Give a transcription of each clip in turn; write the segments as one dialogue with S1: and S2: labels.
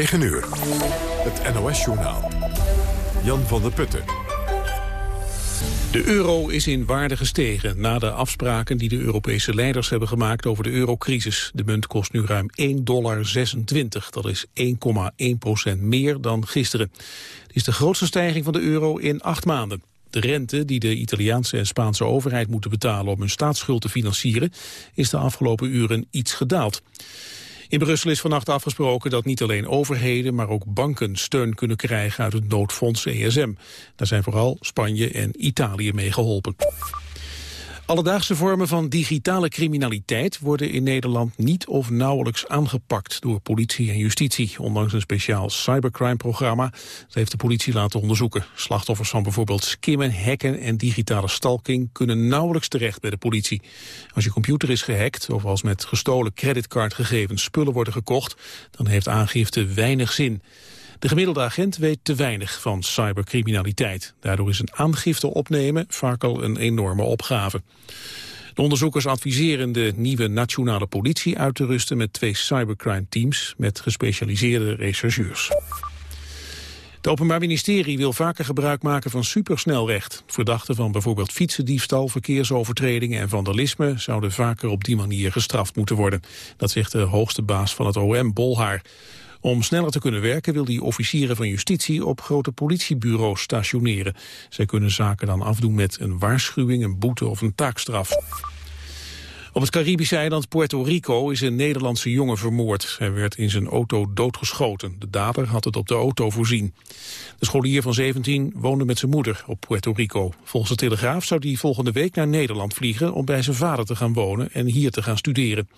S1: 9 uur. Het NOS-journaal. Jan van der Putten.
S2: De euro is in waarde gestegen na de afspraken die de Europese leiders hebben gemaakt over de eurocrisis. De munt kost nu ruim 1,26 dollar. Dat is 1,1 procent meer dan gisteren. Het is de grootste stijging van de euro in acht maanden. De rente die de Italiaanse en Spaanse overheid moeten betalen om hun staatsschuld te financieren is de afgelopen uren iets gedaald. In Brussel is vannacht afgesproken dat niet alleen overheden, maar ook banken steun kunnen krijgen uit het noodfonds ESM. Daar zijn vooral Spanje en Italië mee geholpen. Alledaagse vormen van digitale criminaliteit worden in Nederland niet of nauwelijks aangepakt door politie en justitie. Ondanks een speciaal cybercrime-programma dat heeft de politie laten onderzoeken. Slachtoffers van bijvoorbeeld skimmen, hacken en digitale stalking kunnen nauwelijks terecht bij de politie. Als je computer is gehackt of als met gestolen creditcardgegevens spullen worden gekocht, dan heeft aangifte weinig zin. De gemiddelde agent weet te weinig van cybercriminaliteit. Daardoor is een aangifte opnemen vaak al een enorme opgave. De onderzoekers adviseren de nieuwe nationale politie uit te rusten met twee cybercrime teams met gespecialiseerde rechercheurs. Het Openbaar Ministerie wil vaker gebruik maken van supersnelrecht. Verdachten van bijvoorbeeld fietsendiefstal, verkeersovertredingen en vandalisme zouden vaker op die manier gestraft moeten worden. Dat zegt de hoogste baas van het OM, Bolhaar. Om sneller te kunnen werken wil die officieren van justitie op grote politiebureaus stationeren. Zij kunnen zaken dan afdoen met een waarschuwing, een boete of een taakstraf. Op het Caribische eiland Puerto Rico is een Nederlandse jongen vermoord. Hij werd in zijn auto doodgeschoten. De dader had het op de auto voorzien. De scholier van 17 woonde met zijn moeder op Puerto Rico. Volgens de Telegraaf zou hij volgende week naar Nederland vliegen... om bij zijn vader te gaan wonen en hier te gaan studeren.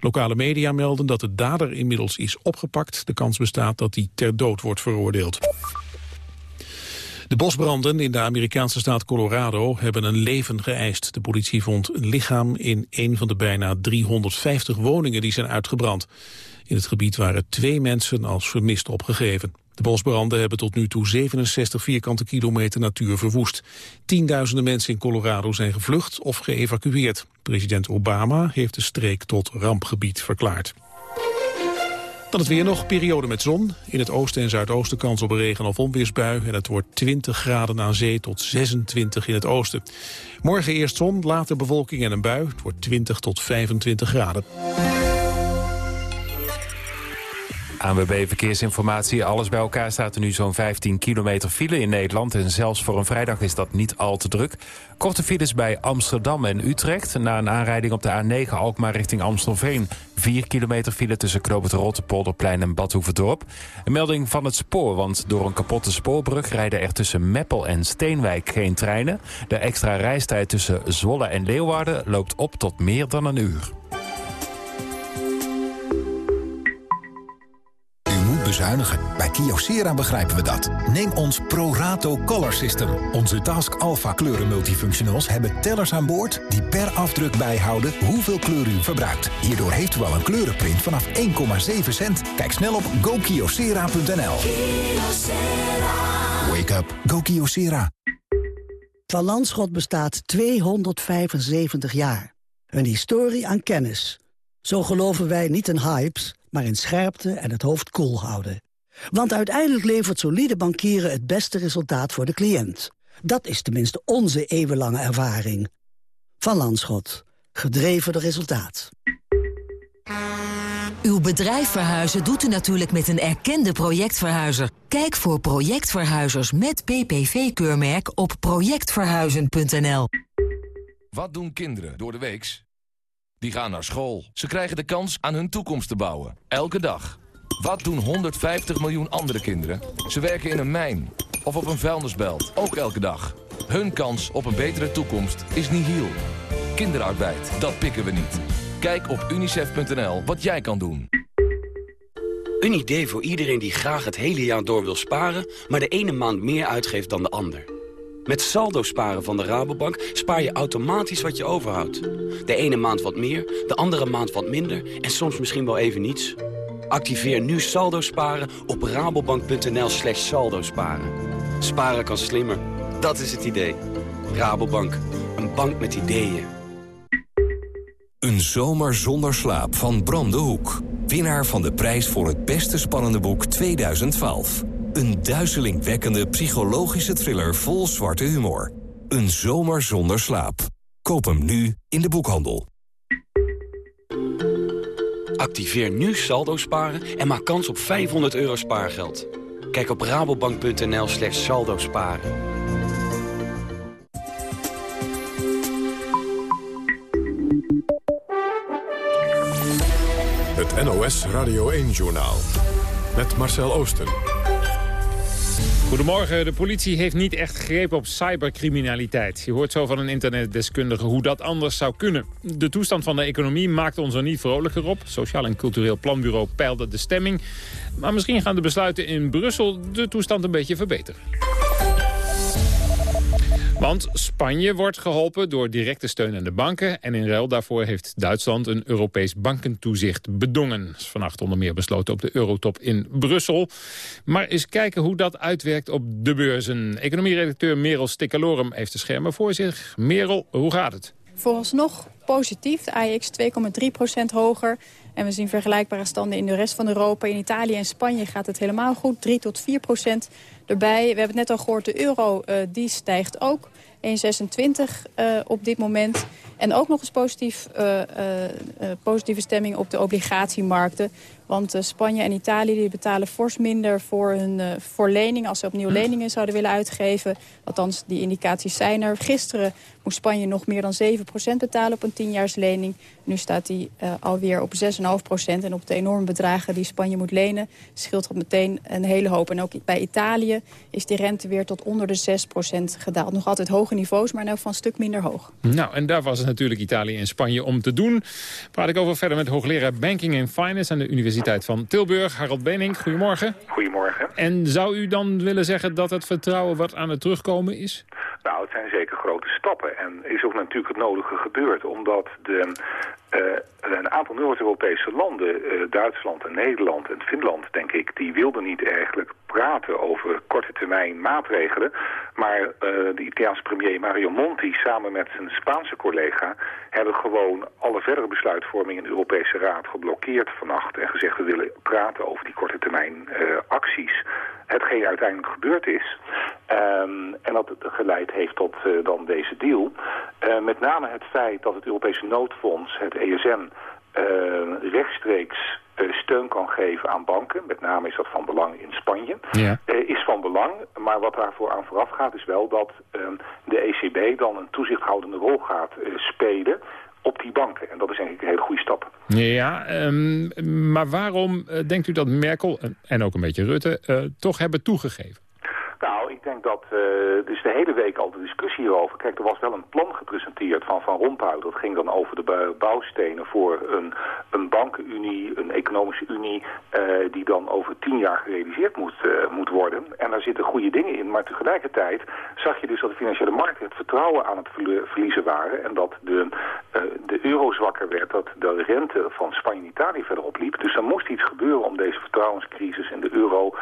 S2: Lokale media melden dat de dader inmiddels is opgepakt. De kans bestaat dat hij ter dood wordt veroordeeld. De bosbranden in de Amerikaanse staat Colorado hebben een leven geëist. De politie vond een lichaam in een van de bijna 350 woningen die zijn uitgebrand. In het gebied waren twee mensen als vermist opgegeven. De bosbranden hebben tot nu toe 67 vierkante kilometer natuur verwoest. Tienduizenden mensen in Colorado zijn gevlucht of geëvacueerd. President Obama heeft de streek tot rampgebied verklaard. Dan het weer nog, periode met zon. In het oosten en zuidoosten kans op regen- of onweersbui. En het wordt 20 graden aan zee tot 26 in het oosten. Morgen eerst zon, later bewolking en een bui. Het wordt 20 tot 25 graden.
S3: ANWB Verkeersinformatie. Alles bij elkaar staat er nu zo'n 15 kilometer file in Nederland. En zelfs voor een vrijdag is dat niet al te druk. Korte files bij Amsterdam en Utrecht. Na een aanrijding op de A9 Alkmaar richting Amstelveen. 4 kilometer file tussen Knoopend Rotterpolderplein en Badhoevedorp. Een melding van het spoor, want door een kapotte spoorbrug... rijden er tussen Meppel en Steenwijk geen treinen. De extra reistijd tussen Zwolle en Leeuwarden loopt op tot meer dan een uur.
S4: Bezuinigen. Bij Kyocera begrijpen we dat. Neem ons ProRato Color System. Onze Task Alpha kleuren multifunctionals hebben tellers aan boord... die per afdruk bijhouden hoeveel kleur u verbruikt. Hierdoor heeft u al een kleurenprint vanaf 1,7 cent. Kijk snel op gokyocera.nl. Wake up. Go Kyocera.
S5: Van Landschot bestaat 275 jaar. Een historie aan kennis. Zo geloven wij niet in hypes maar in scherpte en het hoofd koel houden. Want uiteindelijk levert solide bankieren het beste resultaat voor de cliënt. Dat is tenminste onze eeuwenlange ervaring. Van Landschot. Gedreven door resultaat.
S6: Uw bedrijf verhuizen doet u natuurlijk met een erkende projectverhuizer. Kijk voor projectverhuizers met PPV-keurmerk op projectverhuizen.nl.
S7: Wat doen kinderen door de weeks? Die gaan naar school. Ze krijgen de kans aan hun toekomst te bouwen. Elke dag. Wat doen 150 miljoen andere kinderen? Ze werken in een mijn of op een vuilnisbelt. Ook elke dag. Hun kans op een betere toekomst is nihil. Kinderarbeid, dat pikken we niet. Kijk op unicef.nl wat jij kan doen.
S8: Een idee voor iedereen die graag het hele jaar door wil sparen... maar de ene maand meer uitgeeft dan de ander. Met saldo sparen van de Rabobank spaar je automatisch wat je overhoudt. De ene maand wat meer, de andere maand wat minder en soms misschien wel even niets. Activeer nu saldo sparen op rabobank.nl slash saldo sparen. Sparen kan slimmer, dat is het idee. Rabobank, een bank met ideeën.
S9: Een zomer zonder slaap van Bram de Hoek.
S10: winnaar van de prijs voor het beste spannende boek 2012. Een duizelingwekkende psychologische thriller vol zwarte humor. Een zomer zonder slaap. Koop hem nu in de boekhandel.
S8: Activeer nu saldo sparen en maak kans op 500 euro spaargeld. Kijk op rabobank.nl slash saldo sparen.
S1: Het NOS Radio 1-journaal. Met Marcel Oosten.
S11: Goedemorgen. De politie heeft niet echt greep op cybercriminaliteit. Je hoort zo van een internetdeskundige hoe dat anders zou kunnen. De toestand van de economie maakt ons er niet vrolijker op. Sociaal en Cultureel Planbureau peilde de stemming. Maar misschien gaan de besluiten in Brussel de toestand een beetje verbeteren. Want Spanje wordt geholpen door directe steun aan de banken... en in ruil daarvoor heeft Duitsland een Europees bankentoezicht bedongen. Vannacht onder meer besloten op de Eurotop in Brussel. Maar eens kijken hoe dat uitwerkt op de beurzen. Economieredacteur Merel Stikkalorum heeft de schermen voor zich. Merel, hoe gaat het?
S12: Vooralsnog positief. De AEX 2,3% hoger. En we zien vergelijkbare standen in de rest van Europa. In Italië en Spanje gaat het helemaal goed. 3 tot 4 procent erbij. We hebben het net al gehoord, de euro uh, die stijgt ook. 1,26 uh, op dit moment. En ook nog eens positief, uh, positieve stemming op de obligatiemarkten. Want Spanje en Italië die betalen fors minder voor, hun, voor leningen... als ze opnieuw leningen zouden willen uitgeven. Althans, die indicaties zijn er. Gisteren moest Spanje nog meer dan 7% betalen op een 10-jaarslening. Nu staat die uh, alweer op 6,5%. En op de enorme bedragen die Spanje moet lenen... scheelt dat meteen een hele hoop. En ook bij Italië is die rente weer tot onder de 6% gedaald. Nog altijd hoge niveaus, maar nou van een stuk minder hoog.
S11: Nou, en daar was het natuurlijk Italië en Spanje om te doen. Praat ik over verder met hoogleraar Banking and Finance... aan de Universiteit van Tilburg, Harold Benink. Goedemorgen.
S13: Goedemorgen.
S11: En zou u dan willen zeggen dat het vertrouwen wat aan het terugkomen is?
S13: Nou, het zijn zeker grote stappen. En is ook natuurlijk het nodige gebeurd, omdat de, uh, een aantal Noord-Europese landen, uh, Duitsland en Nederland en Finland, denk ik, die wilden niet eigenlijk praten over korte termijn maatregelen. Maar uh, de Italiaanse premier Mario Monti samen met zijn Spaanse collega hebben gewoon alle verdere besluitvorming in de Europese Raad geblokkeerd vannacht en gezegd we willen praten over die korte termijn acties. Hetgeen uiteindelijk gebeurd is. Um, en dat geleid heeft tot uh, dan deze deal. Uh, met name het feit dat het Europese noodfonds, het ESM, uh, rechtstreeks steun kan geven aan banken. Met name is dat van belang in Spanje.
S11: Ja.
S13: is van belang, maar wat daarvoor aan vooraf gaat is wel dat ehm, de ECB dan een toezichthoudende rol gaat spelen op die banken. En dat is denk ik een hele goede stap.
S11: Ja, um, maar waarom denkt u dat Merkel en ook een beetje Rutte toch hebben toegegeven?
S13: Ik denk dat, uh, dus de hele week al de discussie hierover. Kijk, er was wel een plan gepresenteerd van Van Rompuy. Dat ging dan over de bouwstenen voor een, een bankenunie, een economische unie... Uh, die dan over tien jaar gerealiseerd moet, uh, moet worden. En daar zitten goede dingen in. Maar tegelijkertijd zag je dus dat de financiële markten het vertrouwen aan het verliezen waren. En dat de, de euro zwakker werd, dat de rente van Spanje en Italië verder opliep. Dus er moest iets gebeuren om deze vertrouwenscrisis in de euro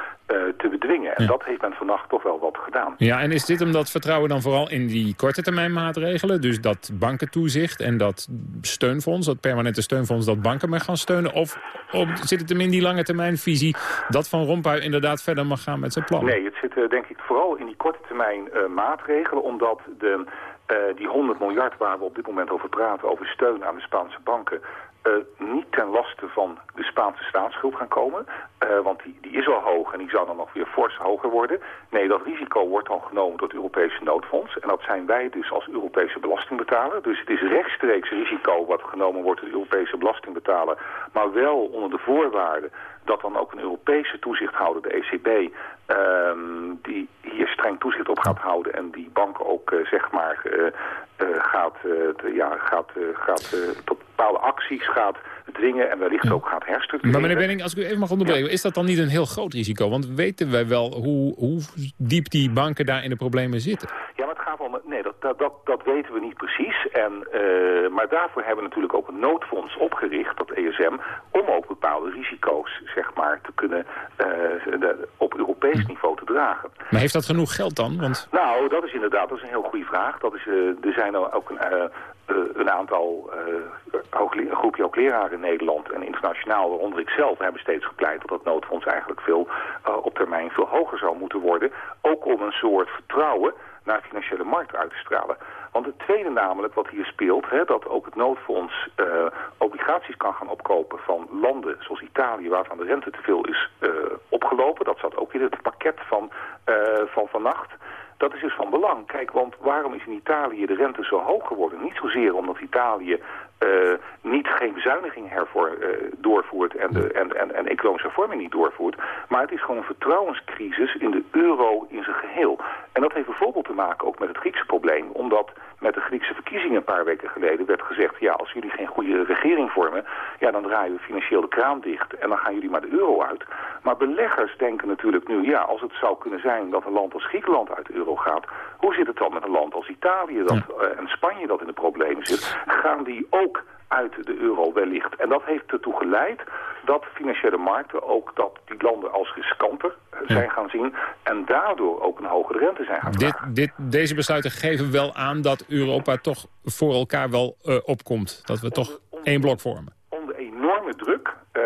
S13: te bedwingen. En ja. dat heeft men vannacht toch wel wat gedaan.
S11: Ja, en is dit omdat vertrouwen dan vooral in die korte termijn maatregelen? Dus dat bankentoezicht en dat steunfonds, dat permanente steunfonds... dat banken maar gaan steunen? Of, of zit het hem in die lange termijn visie... dat Van Rompuy inderdaad verder mag gaan met zijn plan?
S13: Nee, het zit uh, denk ik vooral in die korte termijn uh, maatregelen... omdat de, uh, die 100 miljard waar we op dit moment over praten... over steun aan de Spaanse banken... Uh, niet ten laste van de Spaanse staatsschuld gaan komen. Uh, want die, die is al hoog en die zou dan nog weer fors hoger worden. Nee, dat risico wordt dan genomen door het Europese noodfonds. En dat zijn wij dus als Europese belastingbetaler. Dus het is rechtstreeks risico wat genomen wordt door de Europese belastingbetaler. Maar wel onder de voorwaarde dat dan ook een Europese toezichthouder, de ECB, die hier streng toezicht op gaat houden en die banken ook uh, zeg maar uh, uh, gaat, ja, gaat, gaat tot bepaalde acties gaat dwingen en wellicht ook gaat herstructureren.
S11: Maar meneer Benning, als ik u even mag onderbreken, ja. is dat dan niet een heel groot risico? Want weten wij wel hoe, hoe diep die banken daar in de problemen zitten?
S13: Ja, nee, dat, dat, dat, dat weten we niet precies. En, uh, maar daarvoor hebben we natuurlijk ook een noodfonds opgericht, dat ESM, om ook bepaalde risico's, zeg maar, te kunnen uh, de, op Europees niveau te dragen.
S11: Maar heeft dat genoeg geld dan? Want...
S13: Nou, dat is inderdaad dat is een heel goede vraag. Dat is, uh, er zijn ook een, een aantal een groepje hoogleraren in Nederland en internationaal, waaronder ik zelf, hebben steeds gepleit dat dat noodfonds eigenlijk veel op termijn veel hoger zou moeten worden. Ook om een soort vertrouwen naar financiële markten uit te stralen. Want het tweede namelijk wat hier speelt, hè, dat ook het noodfonds uh, obligaties kan gaan opkopen van landen zoals Italië, waarvan de rente te veel is uh, opgelopen. Dat zat ook in het pakket van, uh, van vannacht. Dat is dus van belang. Kijk, want waarom is in Italië de rente zo hoog geworden? Niet zozeer omdat Italië uh, niet geen bezuiniging hervoor, uh, doorvoert en, de, en, en, en economische hervorming niet doorvoert. Maar het is gewoon een vertrouwenscrisis in de euro in zijn geheel. En dat heeft bijvoorbeeld te maken ook met het Griekse probleem. Omdat met de Griekse verkiezingen een paar weken geleden werd gezegd... ja, als jullie geen goede regering vormen, ja, dan draaien we financieel de kraan dicht... en dan gaan jullie maar de euro uit. Maar beleggers denken natuurlijk nu, ja, als het zou kunnen zijn dat een land als Griekenland uit de euro gaat... hoe zit het dan met een land als Italië dat, uh, en Spanje dat in de problemen zit? Gaan die ook uit de euro wellicht. En dat heeft ertoe geleid dat financiële markten ook dat die landen als riskanter zijn gaan zien... en daardoor ook een hogere rente zijn gaan
S11: dit, dit, Deze besluiten geven wel aan dat Europa toch voor elkaar wel uh, opkomt. Dat we toch één blok vormen.
S13: Onder enorme druk uh,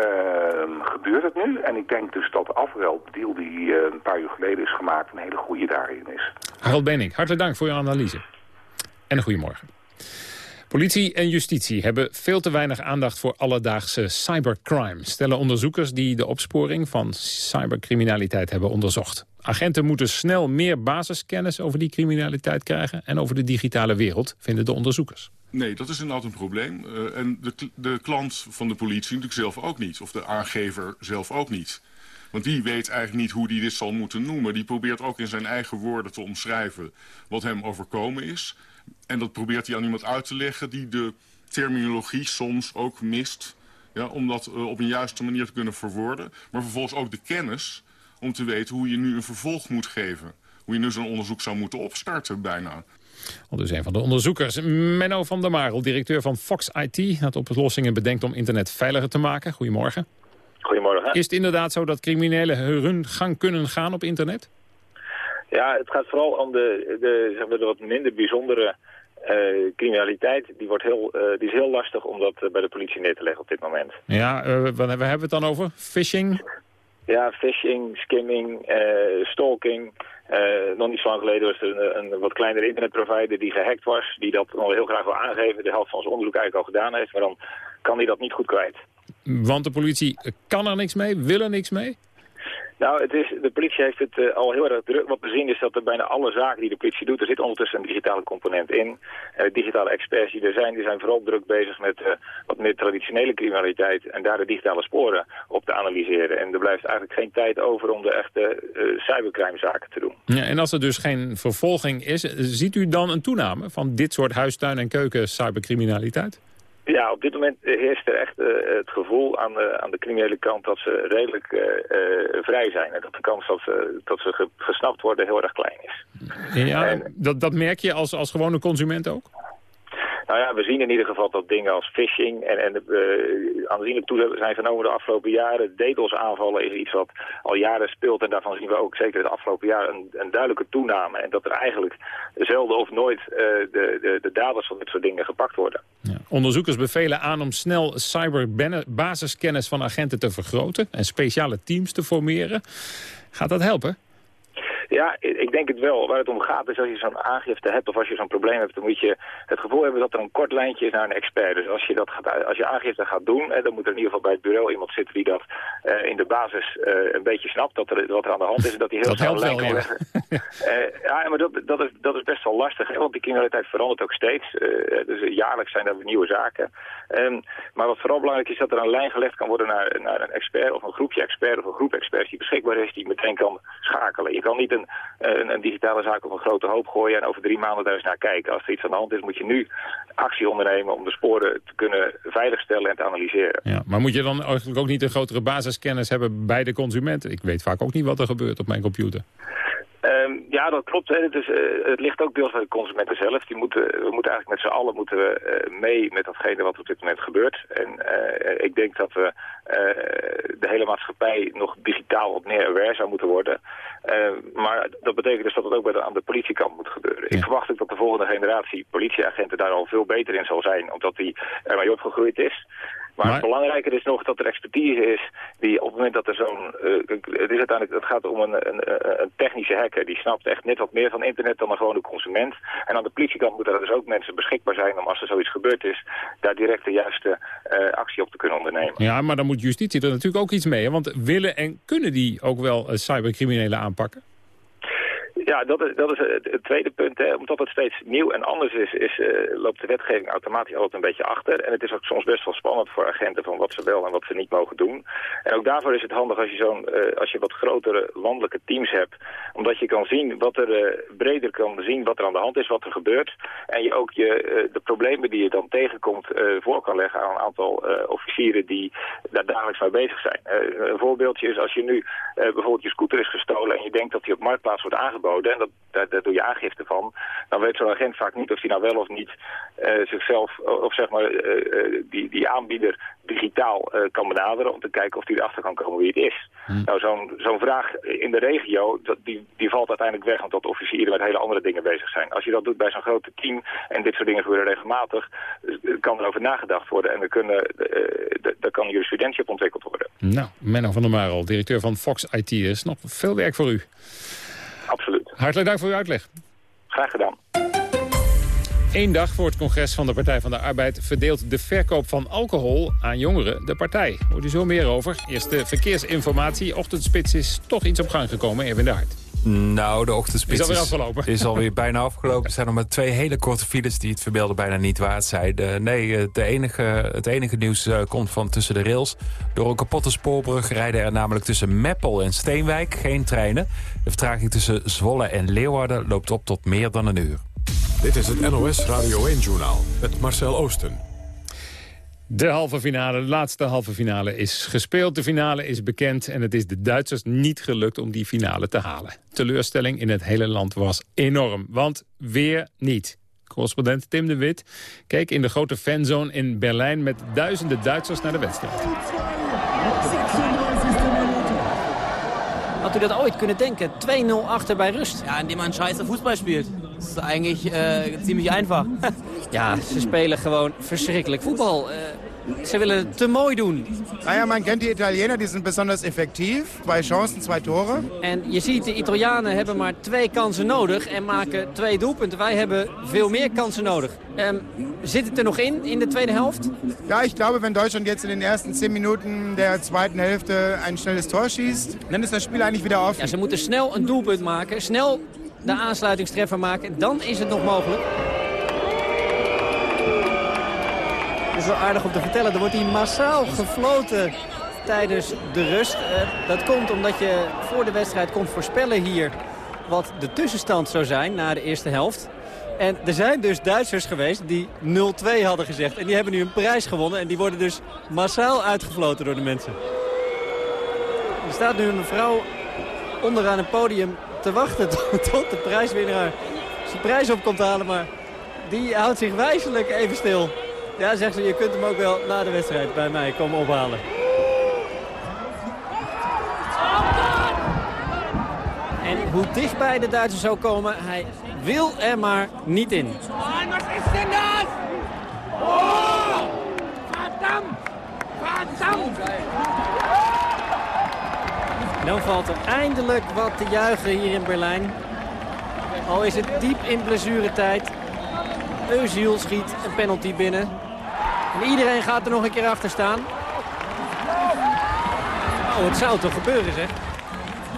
S13: gebeurt het nu. En ik denk dus dat de afruildeal die uh, een paar uur geleden is gemaakt... een hele goede daarin is.
S11: Harold Benning, hartelijk dank voor uw analyse. En een goedemorgen. Politie en justitie hebben veel te weinig aandacht voor alledaagse cybercrime, stellen onderzoekers die de opsporing van cybercriminaliteit hebben onderzocht. Agenten moeten snel meer basiskennis over die criminaliteit krijgen en over de digitale wereld, vinden de onderzoekers.
S14: Nee, dat is inderdaad een probleem. Uh, en de, de klant van de politie natuurlijk zelf ook niet, of de aangever zelf ook niet. Want die weet eigenlijk niet hoe die dit zal moeten noemen. Die probeert ook in zijn eigen woorden te omschrijven wat hem overkomen is. En dat probeert hij aan iemand uit te leggen die de terminologie soms ook mist. Ja, om dat uh, op een juiste manier te kunnen verwoorden. Maar vervolgens ook de kennis om te weten hoe je nu een vervolg moet geven. Hoe je nu zo'n onderzoek zou moeten opstarten bijna.
S11: Al dus een van de onderzoekers. Menno van der Marel, directeur van Fox IT... dat oplossingen bedenkt om internet veiliger te maken. Goedemorgen.
S15: Goedemorgen.
S11: Is het inderdaad zo dat criminelen hun gang kunnen gaan op internet?
S15: Ja, het gaat vooral om de, de, zeg maar, de wat minder bijzondere uh, criminaliteit. Die, wordt heel, uh, die is heel lastig om dat uh, bij de politie neer te leggen op dit moment.
S11: Ja, waar hebben we het dan over? Phishing?
S15: Ja, phishing, skimming, stalking. nog niet zo lang geleden was er een, een, wat kleinere internetprovider die gehackt was. Die dat nog heel graag wil aangeven. De helft van zijn onderzoek eigenlijk al gedaan heeft. Maar dan kan hij dat niet goed kwijt.
S11: Want de politie kan er niks mee, wil er niks mee?
S15: Nou, het is, de politie heeft het uh, al heel erg druk. Wat we zien is dat er bijna alle zaken die de politie doet, er zit ondertussen een digitale component in. Uh, digitale experts die er zijn, die zijn vooral druk bezig met uh, wat meer traditionele criminaliteit en daar de digitale sporen op te analyseren. En er blijft eigenlijk geen tijd over om de echte cybercrime zaken te doen.
S11: Ja, en als er dus geen vervolging is, ziet u dan een toename van dit soort huistuin- en keuken cybercriminaliteit?
S15: Ja, op dit moment heerst er echt uh, het gevoel aan de, aan de criminele kant dat ze redelijk uh, uh, vrij zijn. En dat de kans dat ze, dat ze ge gesnapt worden heel erg klein is.
S11: Ja, en, dat, dat merk je als, als gewone consument ook?
S15: Nou ja, we zien in ieder geval dat dingen als phishing en, en uh, aanzienlijk toe zijn genomen de afgelopen jaren. DDoS aanvallen is iets wat al jaren speelt en daarvan zien we ook zeker de afgelopen jaren een, een duidelijke toename. En dat er eigenlijk zelden of nooit uh, de, de, de daders van dit soort dingen gepakt worden.
S11: Ja. Onderzoekers bevelen aan om snel cyberbasiskennis van agenten te vergroten en speciale teams te formeren. Gaat dat helpen?
S15: Ja, ik denk het wel. Waar het om gaat is als je zo'n aangifte hebt of als je zo'n probleem hebt, dan moet je het gevoel hebben dat er een kort lijntje is naar een expert. Dus als je, dat gaat, als je aangifte gaat doen, dan moet er in ieder geval bij het bureau iemand zitten die dat uh, in de basis uh, een beetje snapt, dat er, wat er aan de hand is en dat hij heel snel lijn kan leggen. uh, ja, maar dat, dat, is, dat is best wel lastig, hè, want die criminaliteit verandert ook steeds. dus jaarlijks zijn er nieuwe zaken. Um, maar wat vooral belangrijk is, dat er een lijn gelegd kan worden naar, naar een expert of een groepje expert of een groep experts die beschikbaar is, die meteen kan schakelen. Je kan niet een een, een, digitale zaak op een grote hoop gooien en over drie maanden daar eens naar kijken. Als er iets aan de hand is, moet je nu actie ondernemen om de sporen te kunnen veiligstellen en te analyseren.
S11: Ja, maar moet je dan eigenlijk ook niet een grotere basiskennis hebben bij de consument? Ik weet vaak ook niet wat er gebeurt op mijn computer.
S15: Um, ja, dat klopt. Hè. Het, is, uh, het ligt ook deels bij de consumenten zelf. Die moeten, we moeten eigenlijk met z'n allen moeten we, uh, mee met datgene wat op dit moment gebeurt. En uh, ik denk dat we de hele maatschappij nog digitaal op meer aware zou moeten worden. maar dat betekent dus dat het ook bij de, aan de politiekant moet gebeuren. Ik verwacht ook dat de volgende generatie politieagenten daar al veel beter in zal zijn, omdat die ermee opgegroeid is. Maar, maar, het belangrijker is nog dat er expertise is die op het moment dat er zo'n... Uh, het, is uiteindelijk, het gaat om een, een, een, technische hacker. Die snapt echt net wat meer van internet dan een gewone consument. En aan de politiekant moeten er dus ook mensen beschikbaar zijn om als er zoiets gebeurd is... daar direct de juiste uh, actie op te kunnen ondernemen.
S11: Ja, maar dan moet justitie er natuurlijk ook iets mee. Hè? Want willen en kunnen die ook wel uh, cybercriminelen aanpakken?
S15: Ja, dat is, dat is het, tweede punt. Hè. Omdat het steeds nieuw en anders is, is uh, loopt de wetgeving automatisch altijd een beetje achter. En het is ook soms best wel spannend voor agenten van wat ze wel en wat ze niet mogen doen. En ook daarvoor is het handig als je, zo'n, uh, als je wat grotere landelijke teams hebt. Omdat je kan zien wat er breder kan zien wat er aan de hand is, wat er gebeurt. En je ook je, de problemen die je dan tegenkomt voor kan leggen aan een aantal officieren die daar dagelijks mee bezig zijn. een voorbeeldje is als je nu bijvoorbeeld je scooter is gestolen en je denkt dat die op marktplaats wordt aangeboden en dat, daar, daar doe je aangifte van, dan weet zo'n agent vaak niet of hij nou wel of niet uh, zichzelf, of zeg maar uh, die, die aanbieder digitaal uh, kan benaderen om te kijken of hij erachter kan komen wie het is. Hm. Nou, zo'n zo'n vraag in de regio, dat, die, die valt uiteindelijk weg omdat officieren met hele andere dingen bezig zijn. Als je dat doet bij zo'n grote team, en dit soort dingen gebeuren regelmatig, kan er over nagedacht worden en er, kunnen, er kan jurisprudentie op ontwikkeld worden.
S11: Nou, Menno van der Marel, directeur van Fox IT, is nog veel werk voor u.
S15: Absoluut.
S11: Hartelijk dank voor uw uitleg.
S15: Graag gedaan.
S11: Eén dag voor het congres van de Partij van de Arbeid... verdeelt de verkoop van alcohol aan jongeren de partij. Hoort u zo meer over. Eerst de verkeersinformatie. Ochtendspits is toch iets op gang gekomen, Erwin de Hart.
S3: Nou, de ochtendspits
S11: is alweer afgelopen.
S3: Is alweer bijna afgelopen. Er zijn nog maar twee hele korte files die het verbeelden bijna niet waard zijn. De, nee, eh, de enige, het enige nieuws uh, komt van tussen de rails. Door een kapotte spoorbrug rijden er namelijk tussen Meppel en Steenwijk geen treinen. De vertraging tussen Zwolle en Leeuwarden loopt op tot meer dan een uur.
S1: Dit is het NOS Radio 1-journaal met Marcel Oosten.
S11: De halve finale, de laatste halve finale is gespeeld. De finale is bekend en het is de Duitsers niet gelukt om die finale te halen. Teleurstelling in het hele land was enorm, want weer niet. Correspondent Tim de Wit keek in de grote fanzone in Berlijn... met duizenden Duitsers naar de wedstrijd.
S16: Had u dat ooit kunnen denken? 2-0 achter bij rust.
S17: Ja, indem man scheiße voetbal speelt. Dat is eigenlijk uh, ziemlich einfach.
S16: ja, ze spelen gewoon verschrikkelijk voetbal. Uh, ze willen het te mooi doen.
S18: Nou ja, man kent die Italiener, die zijn besonders effectief. Twee chancen, twee toren.
S16: En je ziet, de Italianen hebben maar twee kansen nodig en maken twee doelpunten. Wij hebben veel meer kansen nodig. Um, zit het er nog in, in de tweede helft?
S18: Ja, ich glaube, wenn Deutschland jetzt in den ersten 10 Minuten der zweiten Hälfte ein schnelles Tor schießt, dann ist das Spiel eigentlich wieder offen.
S16: Ja, ze moeten snel een doelpunt maken, snel de aansluitingstreffer maken. Dan is het nog mogelijk. Is aardig om te vertellen. Er wordt hier massaal gefloten tijdens de rust. Uh, dat komt omdat je voor de wedstrijd kon voorspellen hier wat de tussenstand zou zijn na de eerste helft. En er zijn dus Duitsers geweest die 0-2 hadden gezegd. En die hebben nu een prijs gewonnen. En die worden dus massaal uitgefloten door de mensen. Er staat nu een mevrouw onderaan het podium te wachten tot de prijswinnaar zijn prijs op komt halen. Maar die houdt zich wijzelijk even stil. Ja, zegt ze, je kunt hem ook wel na de wedstrijd bij mij komen ophalen. En hoe dichtbij de Duitsers zou komen, hij wil er maar niet in.
S19: wat is denn dat? Oh! Verdammt! Verdammt!
S16: Dan valt er eindelijk wat te juichen hier in Berlijn. Al is het diep in blessuretijd. Eusiel schiet een penalty binnen. En iedereen gaat er nog een keer achter staan. Oh, het zou toch gebeuren, zeg.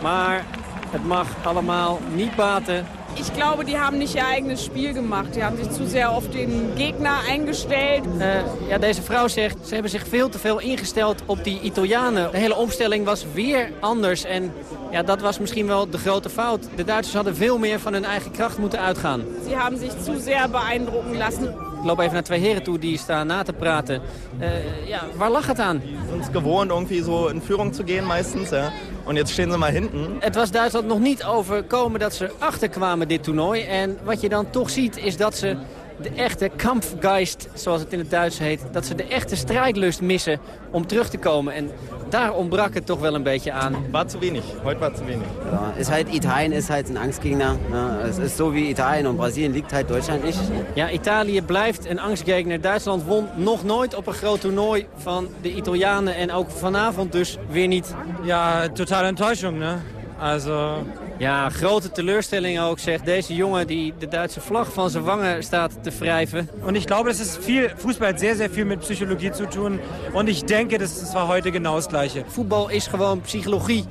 S16: Maar het mag allemaal niet baten
S20: Ich glaube, die haben nicht ihr eigenes Spiel gemacht. Die haben sich zu sehr auf den Gegner eingestellt.
S16: Uh, ja, deze vrouw zegt, ze hebben zich veel te veel ingesteld op die Italianen. De hele omstelling was weer anders en ja, dat was misschien wel de grote fout. De Duitsers hadden veel meer van hun eigen kracht moeten uitgaan.
S20: Ze hebben zich zu sehr beeindrucken lassen.
S16: Ik loop even naar twee heren toe die staan na te praten. Uh, ja, waar lag het aan?
S21: Het is gewoon irgendwie zo in Führung te gaan meistens. Ja. En jetzt stehen ze maar hinten.
S16: Het was Duitsland nog niet overkomen dat ze achterkwamen dit toernooi. En wat je dan toch ziet is dat ze de echte Kampfgeist, zoals het in het Duits heet... dat ze de echte strijdlust missen om terug te komen. En daar ontbrak het toch wel een beetje aan.
S21: War zu wenig. Heute war zu wenig.
S17: Ja, ist halt Italien ist halt ein Angstgegner. Ja, es ist so wie Italien und Brasilien liegt halt Deutschland nicht.
S16: Ja, Italië blijft een angstgegner. Duitsland won nog nooit op een groot toernooi van de Italianen. En ook vanavond dus weer niet.
S22: Ja, totale enttäuschung, ne? Also...
S16: Ja, grote teleurstelling ook, zegt deze jongen die de Duitse vlag van zijn wangen staat te wrijven.
S22: Und ich glaube, das ist viel, Fußball hat sehr, sehr viel mit Psychologie zu tun. Und ich denke, das war heute genau das Gleiche.
S16: Voetbal is gewoon psychologie.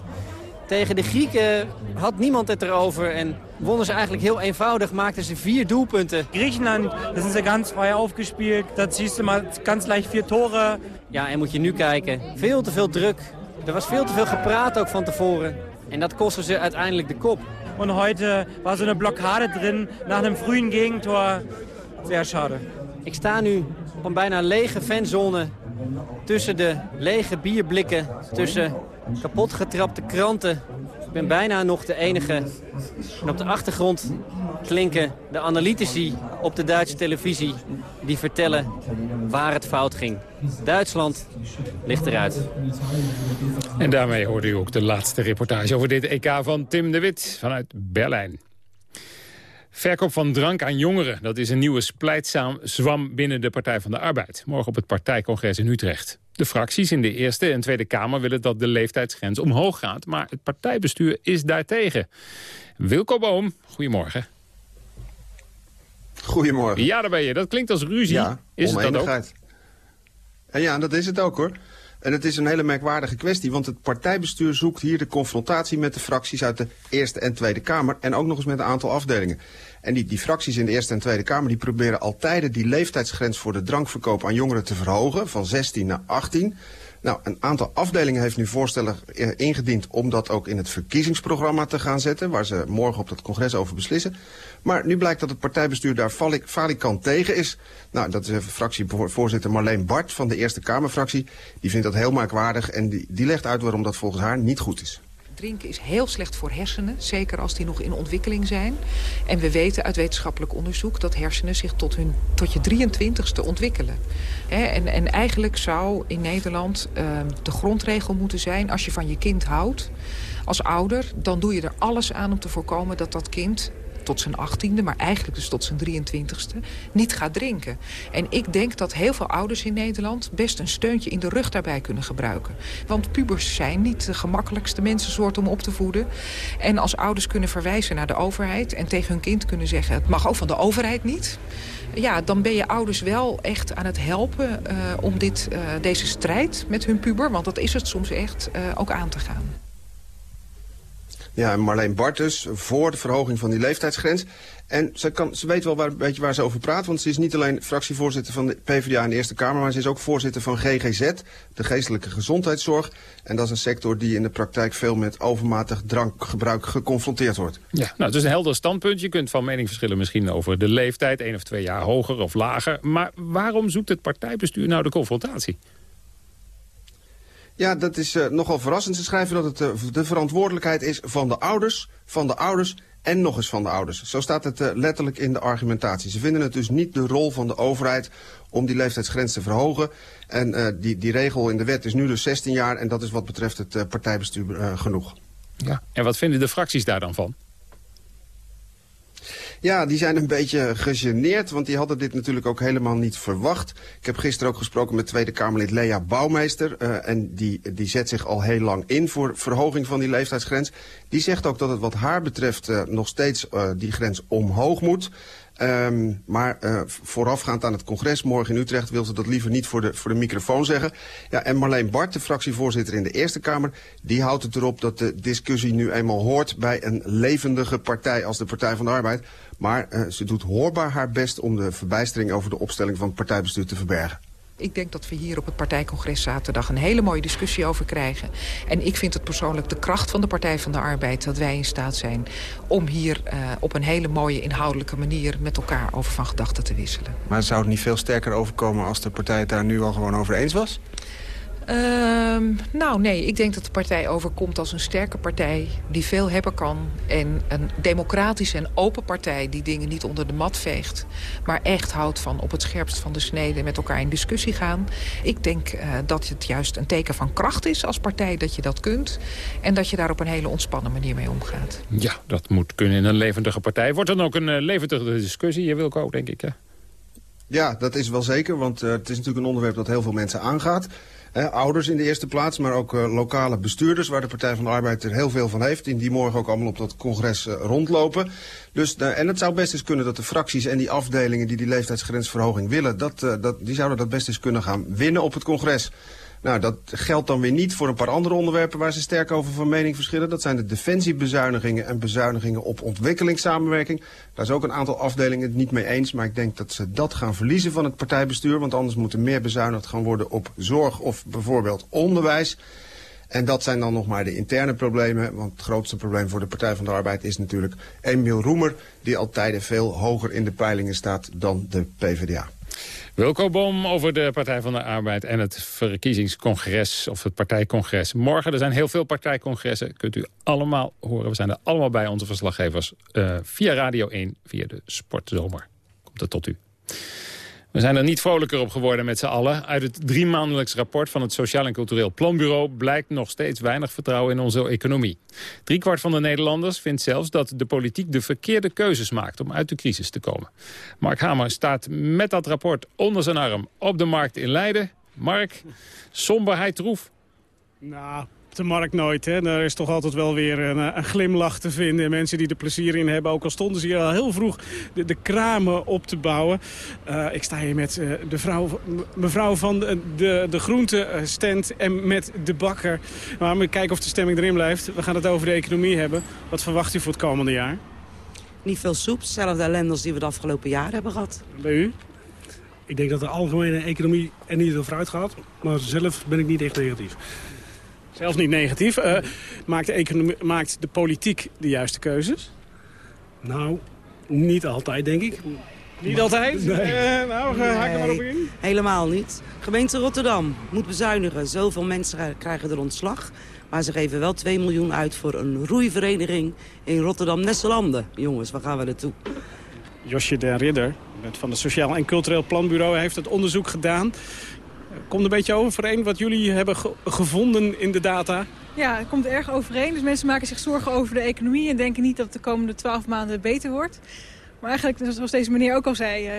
S16: Tegen de Grieken had niemand het erover en wonnen ze eigenlijk heel eenvoudig, maakten ze vier doelpunten.
S22: Griechenland, da sind sie ganz frei aufgespielt, da ziehst du mal ganz leicht vier Tore.
S16: Ja, en moet je nu kijken, veel te veel druk. Er was veel te veel gepraat ook van tevoren. En dat kostte ze uiteindelijk de kop.
S22: Und heute war so eine Blockade drin nach einem frühen Gegentor. Sehr schade.
S16: Ik sta nu op een bijna lege fanzone tussen de lege bierblikken, tussen kapotgetrapte kranten. Ik ben bijna nog de enige. En op de achtergrond klinken de analytici op de Duitse televisie... die vertellen waar het fout ging. Duitsland ligt eruit.
S11: En daarmee hoorde u ook de laatste reportage over dit EK van Tim de Wit vanuit Berlijn. Verkoop van drank aan jongeren, dat is een nieuwe splijtzaam zwam binnen de Partij van de Arbeid. Morgen op het partijcongres in Utrecht. De fracties in de Eerste en Tweede Kamer willen dat de leeftijdsgrens omhoog gaat. Maar het partijbestuur is daartegen. Wilco Boom, goedemorgen.
S23: Goedemorgen.
S11: Ja, daar ben je. Dat klinkt als ruzie.
S23: Ja,
S11: is het dat ook?
S23: En ja, dat is het ook hoor. En het is een hele merkwaardige kwestie, want het partijbestuur zoekt hier de confrontatie met de fracties uit de Eerste en Tweede Kamer en ook nog eens met een aantal afdelingen. En die, die fracties in de Eerste en Tweede Kamer die proberen altijd die leeftijdsgrens voor de drankverkoop aan jongeren te verhogen van 16 naar 18. Nou, een aantal afdelingen heeft nu voorstellen eh, ingediend om dat ook in het verkiezingsprogramma te gaan zetten, waar ze morgen op dat congres over beslissen. Maar nu blijkt dat het partijbestuur daar falikant tegen is. Nou, dat is fractievoorzitter Marleen Bart van de Eerste Kamerfractie. Die vindt dat heel merkwaardig en die, die legt uit waarom dat volgens haar niet goed is.
S24: Drinken is heel slecht voor hersenen, zeker als die nog in ontwikkeling zijn. En we weten uit wetenschappelijk onderzoek dat hersenen zich tot, hun, tot je 23ste ontwikkelen. En, en eigenlijk zou in Nederland uh, de grondregel moeten zijn... als je van je kind houdt als ouder, dan doe je er alles aan om te voorkomen dat dat kind tot zijn achttiende, maar eigenlijk dus tot zijn 23ste, niet gaat drinken. En ik denk dat heel veel ouders in Nederland best een steuntje in de rug daarbij kunnen gebruiken. Want pubers zijn niet de gemakkelijkste mensensoort om op te voeden. En als ouders kunnen verwijzen naar de overheid en tegen hun kind kunnen zeggen... het mag ook van de overheid niet ja, dan ben je ouders wel echt aan het helpen uh, om dit, uh, deze strijd met hun puber... want dat is het soms echt, uh, ook aan te gaan.
S23: Ja, en Marleen Bart dus, voor de verhoging van die leeftijdsgrens. En ze, kan, ze weet wel waar, een beetje waar ze over praat, want ze is niet alleen fractievoorzitter van de PvdA in de Eerste Kamer, maar ze is ook voorzitter van GGZ, de geestelijke gezondheidszorg. En dat is een sector die in de praktijk veel met overmatig drankgebruik geconfronteerd wordt.
S11: Ja, nou, het is een helder standpunt. Je kunt van mening verschillen misschien over de leeftijd, één of twee jaar hoger of lager. Maar waarom zoekt het partijbestuur nou de confrontatie?
S23: Ja, dat is uh, nogal verrassend. Ze schrijven dat het uh, de verantwoordelijkheid is van de ouders, van de ouders en nog eens van de ouders. Zo staat het uh, letterlijk in de argumentatie. Ze vinden het dus niet de rol van de overheid om die leeftijdsgrens te verhogen. En die, die regel in de wet is nu dus 16 jaar en dat is wat betreft het partijbestuur genoeg.
S11: Ja. En wat vinden de fracties daar dan van?
S23: Ja, die zijn een beetje gegeneerd, want die hadden dit natuurlijk ook helemaal niet verwacht. Ik heb gisteren ook gesproken met Tweede Kamerlid Lea Bouwmeester. Uh, en die, die zet zich al heel lang in voor verhoging van die leeftijdsgrens. Die zegt ook dat het wat haar betreft uh, nog steeds uh, die grens omhoog moet. Um, maar uh, voorafgaand aan het congres morgen in Utrecht wil ze dat liever niet voor de, voor de microfoon zeggen. Ja, en Marleen Bart, de fractievoorzitter in de Eerste Kamer, die houdt het erop dat de discussie nu eenmaal hoort bij een levendige partij als de Partij van de Arbeid. Maar uh, ze doet hoorbaar haar best om de verbijstering over de opstelling van het partijbestuur te verbergen.
S24: Ik denk dat we hier op het partijcongres zaterdag een hele mooie discussie over krijgen. En ik vind het persoonlijk de kracht van de Partij van de Arbeid... dat wij in staat zijn om hier uh, op een hele mooie inhoudelijke manier... met elkaar over van gedachten te wisselen.
S23: Maar zou het niet veel sterker overkomen als de partij het daar nu al gewoon over eens was?
S24: Ehm, nou nee, ik denk dat de partij overkomt als een sterke partij... die veel hebben kan. En een democratische en open partij die dingen niet onder de mat veegt... maar echt houdt van op het scherpst van de snede met elkaar in discussie gaan. Ik denk uh, dat het juist een teken van kracht is als partij dat je dat kunt. En dat je daar op een hele ontspannen manier mee omgaat.
S11: Ja, dat moet kunnen in een levendige partij. Wordt dan ook een uh, levendige discussie, je ook, denk ik, hè?
S23: Ja, dat is wel zeker, want uh, het is natuurlijk een onderwerp dat heel veel mensen aangaat. Eh, ouders in de eerste plaats, maar ook uh, lokale bestuurders... waar de Partij van de Arbeid er heel veel van heeft... die morgen ook allemaal op dat congres uh, rondlopen. Dus, en het zou best eens kunnen dat de fracties en die afdelingen... die die leeftijdsgrensverhoging willen... Dat, dat, die zouden dat best eens kunnen gaan winnen op het congres. Nou, dat geldt dan weer niet voor een paar andere onderwerpen waar ze sterk over van mening verschillen. Dat zijn de defensiebezuinigingen en bezuinigingen op ontwikkelingssamenwerking. Daar is ook een aantal afdelingen het niet mee eens. Maar ik denk dat ze dat gaan verliezen van het partijbestuur. Want anders moet er meer bezuinigd gaan worden op zorg of bijvoorbeeld onderwijs. En dat zijn dan nog maar de interne problemen. Want het grootste probleem voor de Partij van de Arbeid is natuurlijk Emiel Roemer... die al tijden veel hoger in de peilingen staat dan de PvdA.
S11: Wilco Boom over de Partij van de Arbeid en het verkiezingscongres of het partijcongres. Morgen, er zijn heel veel partijcongressen, kunt u allemaal horen. We zijn er allemaal bij, onze verslaggevers, uh, via Radio 1, via de Sportzomer. Komt het tot u. We zijn er niet vrolijker op geworden met z'n allen. Uit het driemaandelijks rapport van het Sociaal en Cultureel Planbureau... blijkt nog steeds weinig vertrouwen in onze economie. Driekwart van de Nederlanders vindt zelfs dat de politiek de verkeerde keuzes maakt... om uit de crisis te komen. Mark Hamer staat met dat rapport onder zijn arm op de markt in Leiden. Mark, somberheid troef.
S25: Nou, de markt nooit. Hè. Daar is toch altijd wel weer een, eh, een, glimlach te vinden. Mensen die er plezier in hebben. Ook al stonden ze hier al heel vroeg de, de kramen op te bouwen. Uh, ik sta hier met uh, de vrouw, mevrouw van de, de, de groentestand en met de bakker. Maar we kijken of de stemming erin blijft. We gaan het over de economie hebben. Wat verwacht u voor het komende jaar?
S26: Niet veel soep. Hetzelfde ellende als die we het afgelopen jaar hebben gehad.
S25: Bij u?
S27: Ik denk dat de algemene economie er niet over vooruit gaat. Maar zelf ben ik niet echt negatief.
S25: Zelfs niet negatief. Uh, maakt, de economie, maakt de politiek de juiste keuzes?
S27: Nou, niet altijd, denk ik.
S25: Niet altijd?
S27: Nee.
S25: Uh, nou, nee, haak er maar op in.
S26: Helemaal niet. Gemeente Rotterdam moet bezuinigen. Zoveel mensen krijgen er ontslag. Maar ze geven wel 2 miljoen uit voor een roeivereniging in Rotterdam-Nesselanden. Jongens, waar gaan we naartoe?
S25: Josje de Ridder van het Sociaal en Cultureel Planbureau heeft het onderzoek gedaan. Komt een beetje overeen wat jullie hebben ge gevonden in de data?
S28: Ja, het komt erg overeen. Dus mensen maken zich zorgen over de economie... en denken niet dat het de komende twaalf maanden beter wordt. Maar eigenlijk, zoals deze meneer ook al zei... Uh,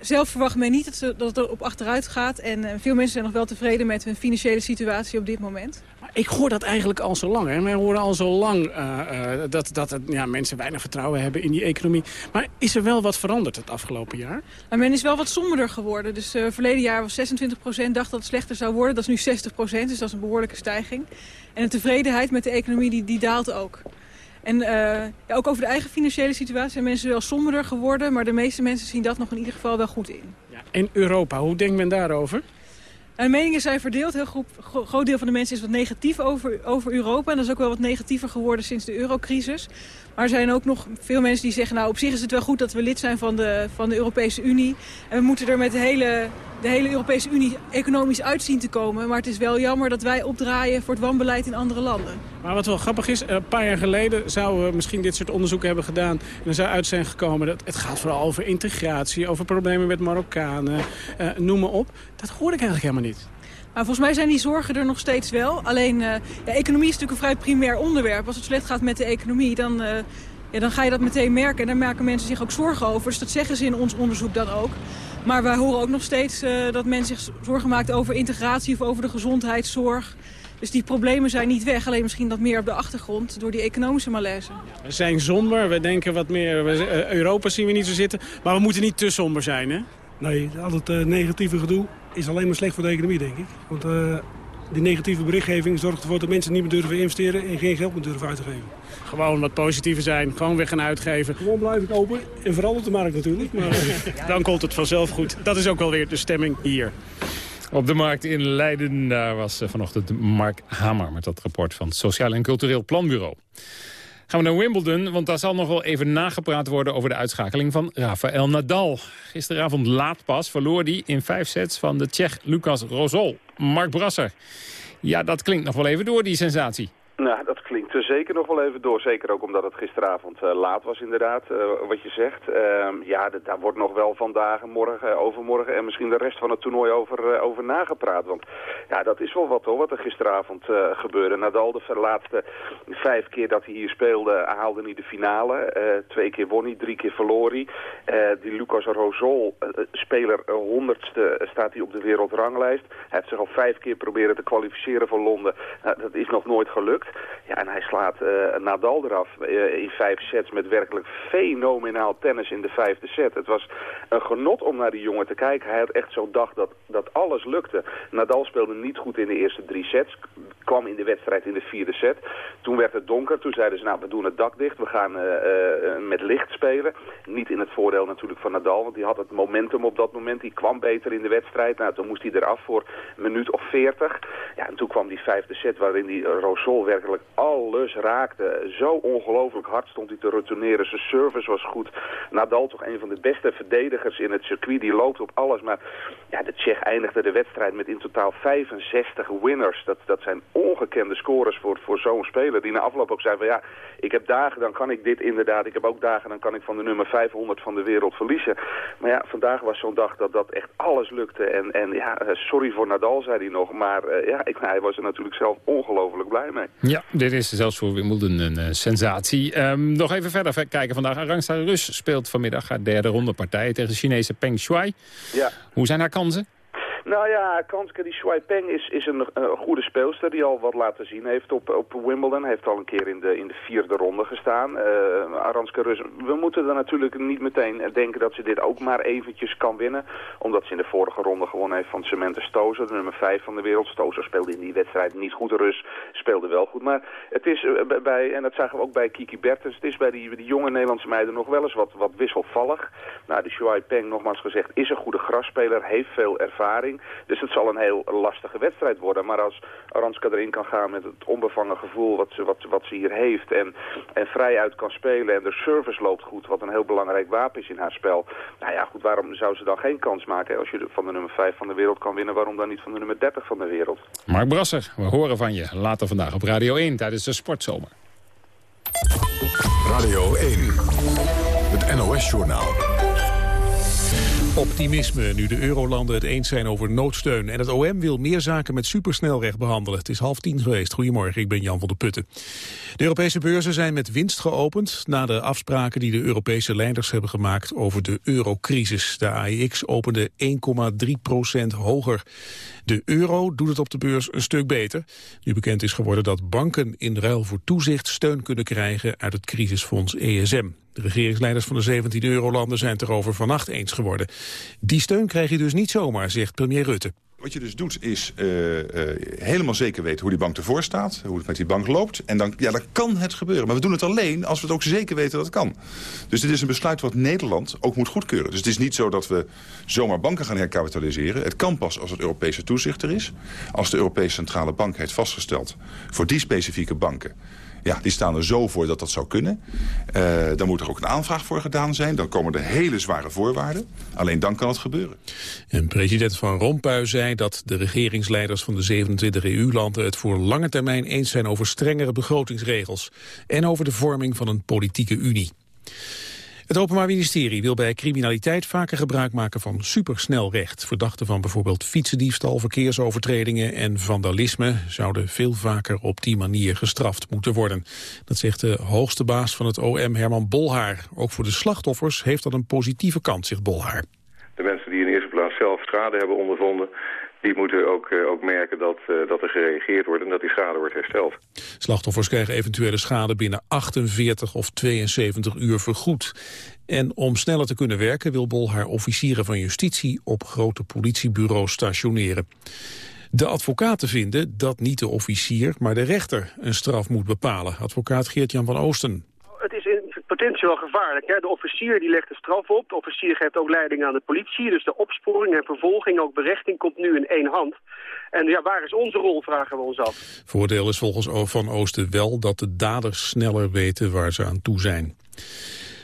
S28: zelf verwacht men niet dat, het erop achteruit gaat. En uh, veel mensen zijn nog wel tevreden met hun financiële situatie op dit moment.
S25: Ik hoor dat eigenlijk al zo lang. Hè? Wij horen al zo lang uh, dat, dat ja, mensen weinig vertrouwen hebben in die economie. Maar is er wel wat veranderd het afgelopen jaar?
S28: Maar men is wel wat somberder geworden. Dus verleden jaar was 26 procent dacht dat het slechter zou worden. Dat is nu 60 procent, dus dat is een behoorlijke stijging. En de tevredenheid met de economie die, die daalt ook. En uh, ja, ook over de eigen financiële situatie zijn mensen wel somberder geworden. Maar de meeste mensen zien dat nog in ieder geval wel goed in.
S25: Ja. En Europa, hoe denkt men daarover?
S28: Meningen zijn verdeeld. Een groot deel van de mensen is wat negatief over, over Europa. En dat is ook wel wat negatiever geworden sinds de eurocrisis. Maar er zijn ook nog veel mensen die zeggen... nou, op zich is het wel goed dat we lid zijn van de, van de Europese Unie. En we moeten er met de hele, de hele Europese Unie economisch uit zien te komen. Maar het is wel jammer dat wij opdraaien voor het wanbeleid in andere landen.
S25: Maar wat wel grappig is, een paar jaar geleden zouden we misschien dit soort onderzoeken hebben gedaan. En er zou uit zijn gekomen dat het gaat vooral over integratie, over problemen met Marokkanen, uh, noem maar op. Dat hoorde ik eigenlijk helemaal niet.
S28: Maar volgens mij zijn die zorgen er nog steeds wel. Alleen, uh, ja, economie is natuurlijk een vrij primair onderwerp. Als het slecht gaat met de economie, dan, uh, ja, dan ga je dat meteen merken. En daar maken mensen zich ook zorgen over. Dus dat zeggen ze in ons onderzoek dan ook. Maar wij horen ook nog steeds uh, dat men zich zorgen maakt over integratie of over de gezondheidszorg. Dus die problemen zijn niet weg, alleen misschien dat meer op de achtergrond door die economische malaise.
S25: We zijn somber, we denken wat meer, we, Europa zien we niet zo zitten. Maar we moeten niet te somber zijn, hè?
S27: Nee, al het uh, negatieve gedoe is alleen maar slecht voor de economie, denk ik. Want uh, die negatieve berichtgeving zorgt ervoor dat mensen niet meer durven investeren... en geen geld meer durven uit te geven.
S25: Gewoon wat positiever zijn, gewoon weer gaan uitgeven.
S27: Gewoon blijven kopen en verandert de markt natuurlijk. Maar...
S25: Dan komt het vanzelf goed. Dat is ook wel weer de stemming hier.
S11: Op de markt in Leiden, daar was vanochtend Mark Hamer... met dat rapport van het Sociaal en Cultureel Planbureau. Gaan we naar Wimbledon, want daar zal nog wel even nagepraat worden... over de uitschakeling van Rafael Nadal. Gisteravond laat pas verloor hij in vijf sets van de Tsjech Lucas Rosol. Mark Brasser. Ja, dat klinkt nog wel even door, die sensatie.
S29: Nou, dat klinkt er zeker nog wel even door. Zeker ook omdat het gisteravond uh, laat was inderdaad, uh, wat je zegt. Uh, ja, daar wordt nog wel vandaag en morgen, overmorgen en misschien de rest van het toernooi over, over nagepraat. Want ja, dat is wel wat hoor, wat er gisteravond gebeurde. Nadal, de laatste vijf keer dat hij hier speelde, haalde hij de finale. twee keer won hij, drie keer verloor hij. die Lucas Rosol, speler honderdste, staat hij op de wereldranglijst. Hij heeft zich al vijf keer proberen te kwalificeren voor Londen. Nou, dat is nog nooit gelukt. Ja, en hij slaat uh, Nadal eraf uh, in vijf sets met werkelijk fenomenaal tennis in de vijfde set. Het was een genot om naar die jongen te kijken. Hij had echt zo dag dat, dat alles lukte. Nadal speelde niet goed in de eerste drie sets. Kwam in de wedstrijd in de vierde set. Toen werd het donker. Toen zeiden ze, nou, we doen het dak dicht. We gaan uh, met licht spelen. Niet in het voordeel natuurlijk van Nadal, want die had het momentum op dat moment. Die kwam beter in de wedstrijd. Nou, toen moest hij eraf voor een minuut of veertig. Ja, en toen kwam die vijfde set waarin die Rosol werkelijk alles raakte. Zo ongelooflijk hard stond hij te retourneren. Zijn service was goed. Nadal toch een van de beste verdedigers in het circuit. Die loopt op alles. Maar ja, de Tsjech eindigde de wedstrijd met in totaal 65 winners. Dat, dat zijn ongekende scores voor, voor zo'n speler. Die na afloop ook zei van ja, ik heb dagen, dan kan ik dit inderdaad. Ik heb ook dagen, dan kan ik van de nummer 500 van de wereld verliezen. Maar ja, vandaag was zo'n dag dat dat echt alles lukte. En, en ja, eh, sorry voor Nadal, zei hij nog. Maar uh, ja, ik, hij was er natuurlijk zelf ongelooflijk blij mee.
S11: Ja, dit is zelfs voor Wimbledon een uh, sensatie. Um, nog even verder kijken vandaag. Arangsta Rus speelt vanmiddag haar derde ronde partij tegen de Chinese Peng Shuai.
S29: Ja.
S11: Hoe zijn haar kansen?
S29: Nou ja, Kanske, die Shuai Peng is, is een, goede speelster die al wat laten zien heeft op, op Wimbledon. Heeft al een keer in de, in de vierde ronde gestaan. Uh, Rus, we moeten er natuurlijk niet meteen denken dat ze dit ook maar eventjes kan winnen. Omdat ze in de vorige ronde gewonnen heeft van Cementa Stozer, de nummer 5 van de wereld. Stozer speelde in die wedstrijd niet goed, Rus speelde wel goed. Maar het is bij, en dat zagen we ook bij Kiki Bertens, het is bij die, die jonge Nederlandse meiden nog wel eens wat, wat wisselvallig. Nou, de Shuai Peng, nogmaals gezegd, is een goede grasspeler, heeft veel ervaring. Dus het zal een heel lastige wedstrijd worden. Maar als Aranska erin kan gaan met het onbevangen gevoel wat ze, wat, wat ze hier heeft... En, en vrij uit kan spelen en de service loopt goed... wat een heel belangrijk wapen is in haar spel. Nou ja, goed, waarom zou ze dan geen kans maken? Als je van de nummer 5 van de wereld kan winnen... waarom dan niet van de nummer 30 van de wereld?
S11: Mark Brasser, we horen van je later vandaag op Radio 1 tijdens de Sportzomer.
S1: Radio 1, het NOS-journaal.
S2: Optimisme nu de eurolanden het eens zijn over noodsteun. En het OM wil meer zaken met supersnelrecht behandelen. Het is half tien geweest. Goedemorgen, ik ben Jan van der Putten. De Europese beurzen zijn met winst geopend... na de afspraken die de Europese leiders hebben gemaakt over de eurocrisis. De AEX opende 1,3 procent hoger. De euro doet het op de beurs een stuk beter. Nu bekend is geworden dat banken in ruil voor toezicht steun kunnen krijgen uit het crisisfonds ESM. De regeringsleiders van de 17 eurolanden zijn het erover vannacht eens geworden. Die steun krijg je dus niet zomaar, zegt premier Rutte.
S30: Wat je dus doet is uh, uh, helemaal zeker weten hoe die bank ervoor staat. Hoe het met die bank loopt. En dan, ja, dan kan het gebeuren. Maar we doen het alleen als we het ook zeker weten dat het kan. Dus dit is een besluit wat Nederland ook moet goedkeuren. Dus het is niet zo dat we zomaar banken gaan herkapitaliseren. Het kan pas als het Europese toezicht er is. Als de Europese Centrale Bank heeft vastgesteld voor die specifieke banken ja, die staan er zo voor dat dat zou kunnen. Uh, dan moet er ook een aanvraag voor gedaan zijn. Dan komen er hele zware voorwaarden. Alleen dan kan het gebeuren.
S2: En president Van Rompuy zei dat de regeringsleiders van de 27 EU-landen... het voor lange termijn eens zijn over strengere begrotingsregels... en over de vorming van een politieke unie. Het Openbaar Ministerie wil bij criminaliteit vaker gebruik maken van supersnelrecht. Verdachten van bijvoorbeeld fietsendiefstal, verkeersovertredingen en vandalisme zouden veel vaker op die manier gestraft moeten worden. Dat zegt de hoogste baas van het OM, Herman Bolhaar. Ook voor de slachtoffers heeft dat een positieve kant, zegt Bolhaar.
S31: De mensen die in eerste plaats zelf schade hebben ondervonden die moeten ook, uh, ook merken dat, uh, dat er gereageerd wordt en dat die schade wordt hersteld.
S2: Slachtoffers krijgen eventuele schade binnen 48 of 72 uur vergoed. En om sneller te kunnen werken wil Bol haar officieren van justitie op grote politiebureaus stationeren. De advocaten vinden dat niet de officier, maar de rechter een straf moet bepalen. Advocaat Geert-Jan van Oosten
S32: potentieel gevaarlijk. Hè? De officier die legt de straf op. De officier geeft ook leiding aan de politie. Dus de opsporing en vervolging, ook berechting, komt nu in één hand. En ja, waar is onze rol, vragen we ons af.
S2: Voordeel is volgens Van Oosten wel dat de daders sneller weten waar ze aan toe zijn.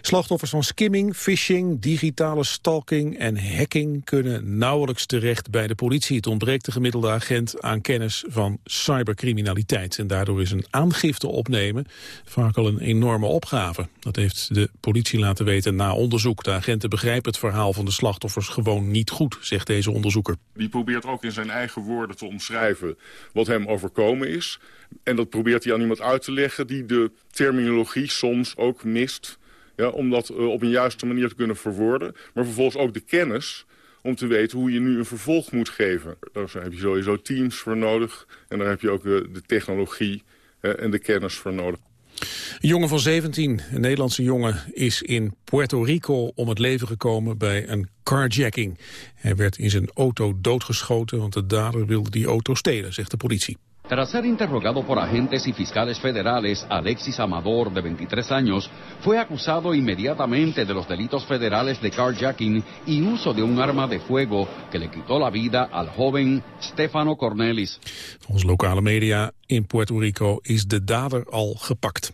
S2: Slachtoffers van skimming, phishing, digitale stalking en hacking kunnen nauwelijks terecht bij de politie. Het ontbreekt de gemiddelde agent aan kennis van cybercriminaliteit. En daardoor is een aangifte opnemen vaak al een enorme opgave. Dat heeft de politie laten weten na onderzoek. De agenten begrijpen het verhaal van de slachtoffers gewoon niet goed, zegt deze onderzoeker.
S14: Die probeert ook in zijn eigen woorden te omschrijven wat hem overkomen is. En dat probeert hij aan iemand uit te leggen die de terminologie soms ook mist ja, om dat uh, op een juiste manier te kunnen verwoorden. Maar vervolgens ook de kennis om te weten hoe je nu een vervolg moet geven. Daar heb je sowieso teams voor nodig. En daar heb je ook uh, de technologie en de kennis voor nodig.
S2: Een jongen van 17, een Nederlandse jongen, is in Puerto Rico om het leven gekomen bij een carjacking. Hij werd in zijn auto doodgeschoten, want de dader wilde die auto stelen, zegt de politie.
S33: Tras ser interrogado por agentes y fiscales federales, Alexis Amador, de 23 años, fue acusado inmediatamente de los delitos federales de carjacking y uso de un arma de fuego que le quitó la vida al joven Stefano Cornelis.
S2: Volgens lokale media in Puerto Rico is de dader al gepakt.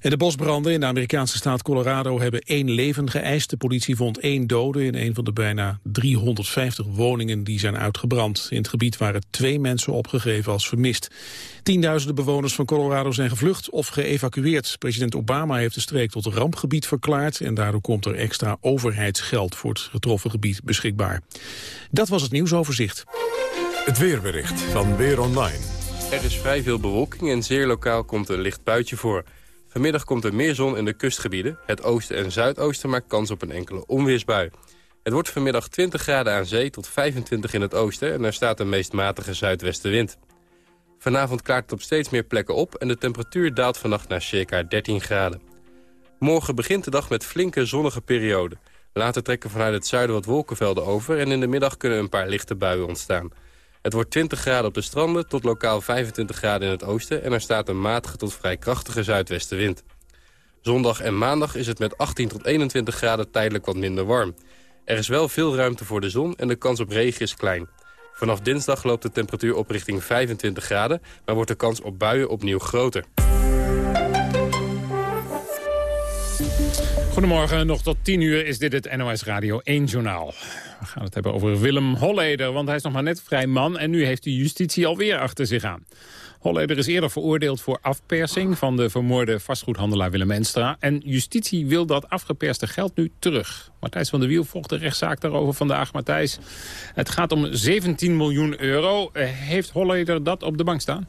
S2: En de bosbranden in de Amerikaanse staat Colorado hebben één leven geëist. De politie vond één dode in een van de bijna 350 woningen die zijn uitgebrand. In het gebied waren twee mensen opgegeven als vermist. Tienduizenden bewoners van Colorado zijn gevlucht of geëvacueerd. President Obama heeft de streek tot rampgebied verklaard... en daardoor komt er extra overheidsgeld voor het getroffen gebied beschikbaar. Dat was het nieuwsoverzicht.
S1: Het weerbericht van Weer Online.
S34: Er is vrij veel bewolking en zeer lokaal komt een licht buitje voor... Vanmiddag komt er meer zon in de kustgebieden. Het oosten en zuidoosten maakt kans op een enkele onweersbui. Het wordt vanmiddag 20 graden aan zee tot 25 in het oosten... en er staat een meest matige zuidwestenwind. Vanavond klaart het op steeds meer plekken op... en de temperatuur daalt vannacht naar circa 13 graden. Morgen begint de dag met flinke zonnige perioden. Later trekken vanuit het zuiden wat wolkenvelden over... en in de middag kunnen een paar lichte buien ontstaan. Het wordt 20 graden op de stranden tot lokaal 25 graden in het oosten... en er staat een matige tot vrij krachtige zuidwestenwind. Zondag en maandag is het met 18 tot 21 graden tijdelijk wat minder warm. Er is wel veel ruimte voor de zon en de kans op regen is klein. Vanaf dinsdag loopt de temperatuur op richting 25 graden... maar wordt de kans op buien opnieuw groter.
S11: Goedemorgen, nog tot 10 uur is dit het NOS Radio 1 Journaal. We gaan het hebben over Willem Holleder, want hij is nog maar net vrij man... en nu heeft de justitie alweer achter zich aan. Holleder is eerder veroordeeld voor afpersing van de vermoorde vastgoedhandelaar Willem Enstra. En justitie wil dat afgeperste geld nu terug. Matthijs van der Wiel volgt de rechtszaak daarover vandaag. Matthijs, het gaat om 17 miljoen euro. Eh, heeft Holleder dat op de bank staan?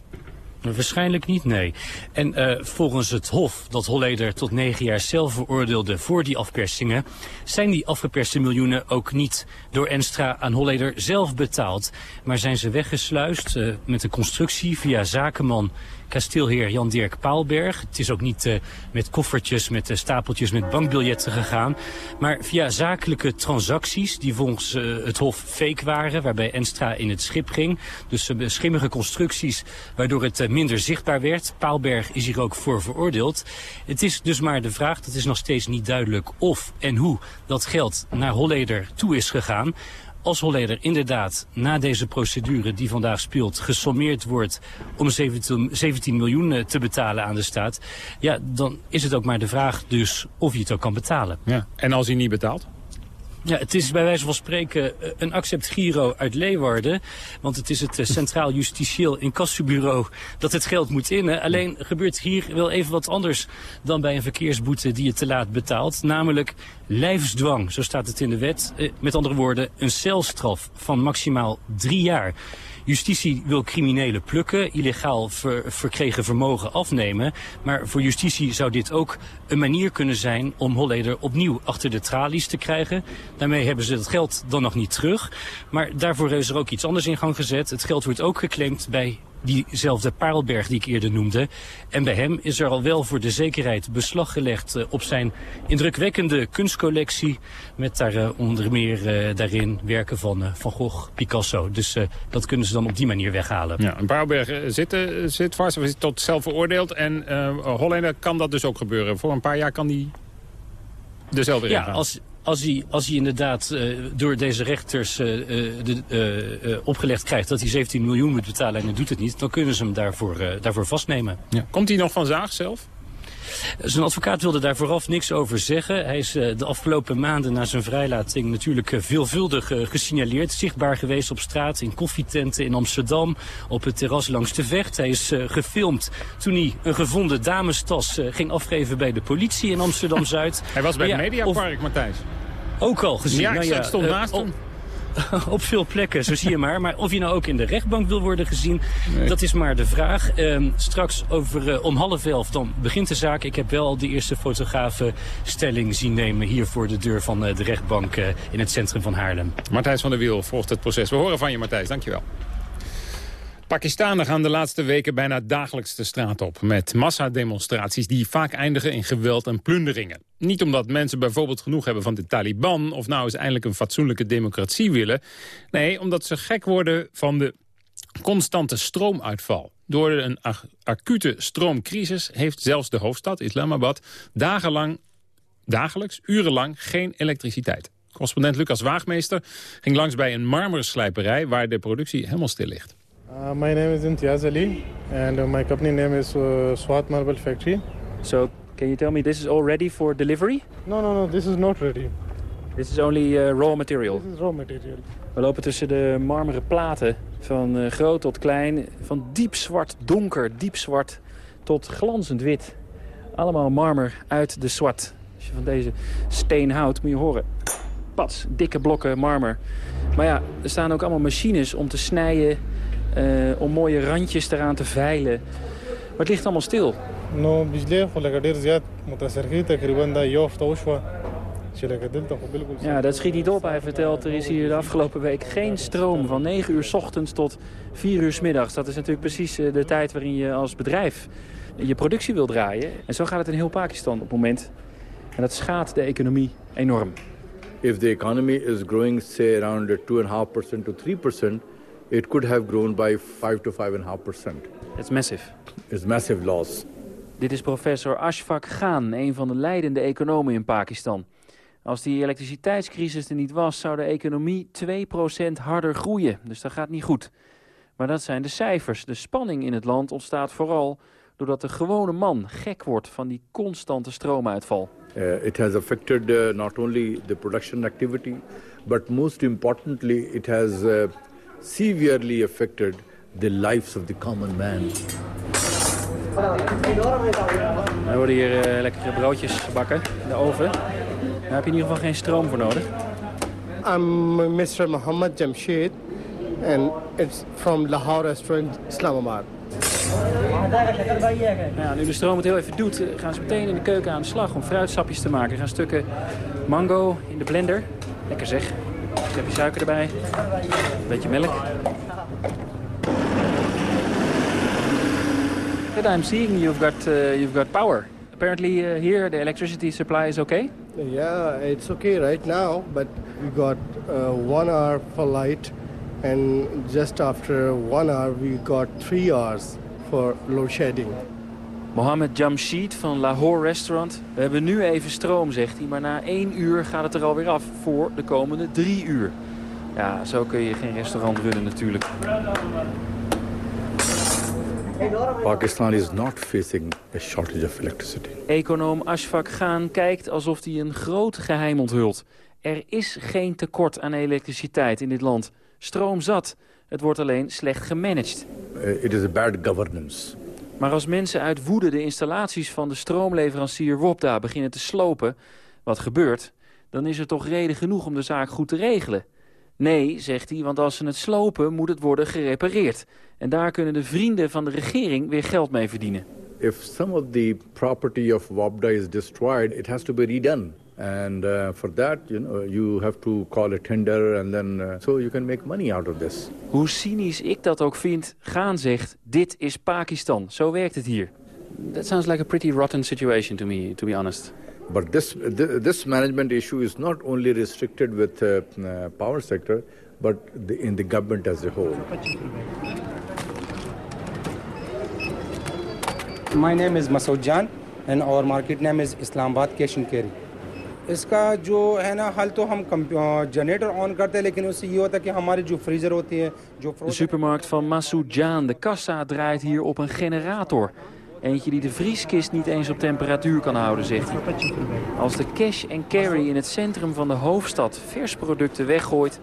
S35: Waarschijnlijk niet, nee. En uh, volgens het Hof, dat Holleder tot negen jaar zelf veroordeelde voor die afpersingen, zijn die afgeperste miljoenen ook niet door Enstra aan Holleder zelf betaald, maar zijn ze weggesluist uh, met een constructie via zakenman kasteelheer Jan-Dirk Paalberg. Het is ook niet uh, met koffertjes, met uh, stapeltjes met bankbiljetten gegaan. Maar via zakelijke transacties die volgens uh, het Hof fake waren. Waarbij Enstra in het schip ging. Dus schimmige constructies waardoor het minder zichtbaar werd. Paalberg is hier ook voor veroordeeld. Het is dus maar de vraag, dat is nog steeds niet duidelijk of en hoe dat geld naar Holleder toe is gegaan als Holleder inderdaad na deze procedure die vandaag speelt... gesommeerd wordt om 17, 17 miljoen te betalen aan de staat... ja, dan is het ook maar de vraag dus of je het ook kan betalen.
S11: Ja. En als hij niet betaalt?
S35: Ja, het is bij wijze van spreken een accept Giro uit Leeuwarden. Want het is het Centraal Justitieel Incassobureau dat het geld moet innen. Alleen gebeurt hier wel even wat anders dan bij een verkeersboete die je te laat betaalt. Namelijk lijfsdwang, zo staat het in de wet. Met andere woorden, een celstraf van maximaal drie jaar. Justitie wil criminelen plukken, illegaal ver, verkregen vermogen afnemen. Maar voor justitie zou dit ook een manier kunnen zijn om Holleder opnieuw achter de tralies te krijgen. Daarmee hebben ze het geld dan nog niet terug. Maar daarvoor is er ook iets anders in gang gezet. Het geld wordt ook geclaimd bij diezelfde Parelberg die ik eerder noemde. En bij hem is er al wel voor de zekerheid beslag gelegd uh, op zijn indrukwekkende kunstcollectie. Met daar uh, onder meer uh, daarin werken van Van Gogh, Picasso. Dus dat kunnen ze dan op die manier weghalen.
S11: Ja, en Parelberg zit, zit vast, of is tot zelf veroordeeld. En Hollander kan dat dus ook gebeuren. Voor een paar jaar kan er zelf weer
S35: ja, als, als hij, als hij inderdaad uh, door deze rechters uh, de, uh, opgelegd krijgt dat hij 17 miljoen moet betalen en hij doet het niet, dan kunnen ze hem daarvoor, daarvoor vastnemen.
S11: Komt hij nog van zaag zelf?
S35: Zijn advocaat wilde daar vooraf niks over zeggen. Hij is de afgelopen maanden na zijn vrijlating natuurlijk veelvuldig gesignaleerd. Zichtbaar geweest op straat, in koffietenten in Amsterdam, op het terras langs de vecht. Hij is gefilmd toen hij een gevonden damestas ging afgeven bij de politie in Amsterdam-Zuid.
S11: hij was bij ja, het Mediapark, of... Matthijs.
S35: Ook al gezien.
S11: Ja,
S35: nou
S11: ja, stond naast hem.
S35: op veel plekken, zo zie je maar. Maar of je nou ook in de rechtbank wil worden gezien, nee. dat is maar de vraag. Uh, straks over, uh, om half elf dan begint de zaak. Ik heb wel al de eerste fotografen stelling zien nemen hier voor de deur van uh, de rechtbank in het centrum van Haarlem.
S11: Martijs van der Wiel volgt het proces. We horen van je Martijs, dankjewel. Pakistanen gaan de laatste weken bijna dagelijks de straat op... met massademonstraties die vaak eindigen in geweld en plunderingen. Niet omdat mensen bijvoorbeeld genoeg hebben van de Taliban... of nou eens eindelijk een fatsoenlijke democratie willen. Nee, omdat ze gek worden van de constante stroomuitval. Door een acute stroomcrisis heeft zelfs de hoofdstad, Islamabad... dagenlang, dagelijks, urenlang geen elektriciteit. Correspondent Lucas Waagmeester ging langs bij een marmerslijperij... waar de productie helemaal stil ligt.
S36: Uh, my name is Imtiaz Ali, and uh, my company name is uh, Swat Marble Factory.
S37: So, can you tell me this is all ready for delivery?
S36: No, no, no, this is not ready.
S37: This is only uh, raw material?
S36: This is raw material.
S37: We lopen tussen de marmeren platen, van groot tot klein, van diep zwart donker, diep zwart tot glanzend wit. Allemaal marmer uit de zwart. Als je van deze steen houdt, moet je horen. Pats, dikke blokken marmer. Maar ja, er staan ook allemaal machines om te snijden, om mooie randjes eraan te veilen. Maar het ligt allemaal stil.
S36: No, bijzonder, lekker ډیر زیات متاثر کی تقریبا دا یو هفته وشوه
S37: ja, dat schiet niet op. Hij vertelt, er is hier de afgelopen week geen stroom van 9 uur s ochtends tot 4 uur s middags. Dat is natuurlijk precies eh, de tijd waarin je als bedrijf je productie wil draaien. En zo gaat het in heel Pakistan op het moment. En dat schaadt de economie enorm.
S33: If the economy is growing, say around 2,5% to 3%, it could have grown by 5 to 5.5%.
S37: It's massive.
S33: It's massive loss.
S37: Dit is professor Ashfaq Khan, een van de leidende economen in Pakistan. Als die elektriciteitscrisis er niet was, zou de economie 2% harder groeien. Dus dat gaat niet goed. Maar dat zijn de cijfers. De spanning in het land ontstaat vooral doordat de gewone man gek wordt van die constante stroomuitval.
S33: Uh, it has affected uh, not only the production activity, but most importantly it has uh, severely affected the lives of the common man.
S37: Er worden hier uh, lekkere broodjes gebakken in de oven. Daar heb je in ieder geval geen stroom voor nodig.
S36: I'm Mr. Mohammed Jamshed and it's from Lahore Restaurant, Islamabad.
S37: Ja, nu de stroom het heel even doet, gaan ze meteen in de keuken aan de slag om fruitsapjes te maken. Er gaan stukken mango in de blender. Lekker zeg. Schepje suiker erbij. Een beetje melk. But I'm seeing you've got, uh, you've got power. Apparently uh, here the electricity supply is okay?
S36: Yeah, it's okay right now, but we got uh, one hour for light and just after one hour we got three hours for load shedding.
S37: Mohammed Jamshid van Lahore Restaurant. We hebben nu even stroom, zegt hij. Maar na één uur gaat het er alweer af voor de komende drie uur. Ja, zo kun je geen restaurant runnen natuurlijk.
S33: Pakistan is not facing a shortage of electricity.
S37: Econoom Ashfaq Khan kijkt alsof hij een groot geheim onthult. Er is geen tekort aan elektriciteit in dit land. Stroom zat. Het wordt alleen slecht gemanaged.
S33: Uh, it is a bad governance.
S37: Maar als mensen uit woede de installaties van de stroomleverancier Wopda beginnen te slopen, wat gebeurt, dan is er toch reden genoeg om de zaak goed te regelen. Nee, zegt hij, want als ze het slopen moet het worden gerepareerd. En daar kunnen de vrienden van de regering weer geld mee verdienen.
S33: If some of the property of Wabda is destroyed, it has to be redone. And uh, for that, you know, you have to call a tender and then uh, so you can make money out of this.
S37: Hoe cynisch ik dat ook vind, Gaan zegt, dit is Pakistan. Zo werkt het hier. That sounds like a pretty rotten situation to me, to be honest.
S33: But this, this management issue is not only restricted with uh, uh, power sector, but the, in the government as a whole.
S38: My name is Masoud Jan and our market name is Islamabad Cash and Carry. इसका जो है ना हल तो हम generator on करते हैं लेकिन उससे ये होता है कि हमारी जो फ्रीजर होती है जो
S37: De supermarkt van Masoud Jan, de kassa draait hier op een generator. Eentje die de vrieskist niet eens op temperatuur kan houden, zegt hij. Als de cash and carry in het centrum van de hoofdstad versproducten weggooit...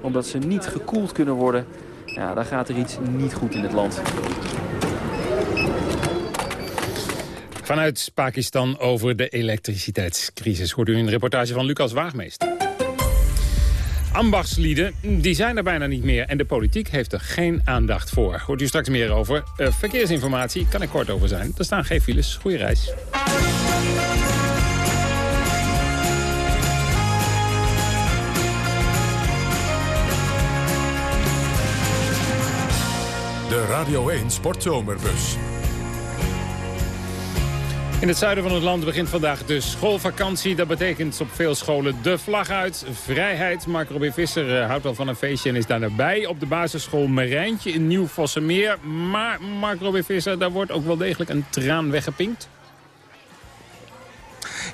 S37: omdat ze niet gekoeld kunnen worden... Ja, dan gaat er iets niet goed in het land.
S11: Vanuit Pakistan over de elektriciteitscrisis... hoort u een reportage van Lucas Waagmeester. Ambachtslieden, die zijn er bijna niet meer. En de politiek heeft er geen aandacht voor. Hoort u straks meer over. Uh, verkeersinformatie kan ik kort over zijn. Er staan geen files. Goeie reis.
S1: De Radio 1 Sportzomerbus.
S11: In het zuiden van het land begint vandaag de schoolvakantie. Dat betekent op veel scholen de vlag uit. Vrijheid. Mark Robin Visser uh, houdt wel van een feestje en is daar nabij. Op de basisschool Merijntje in Nieuw-Vossemeer. Maar Mark Robin Visser, daar wordt ook wel degelijk een traan weggepinkt.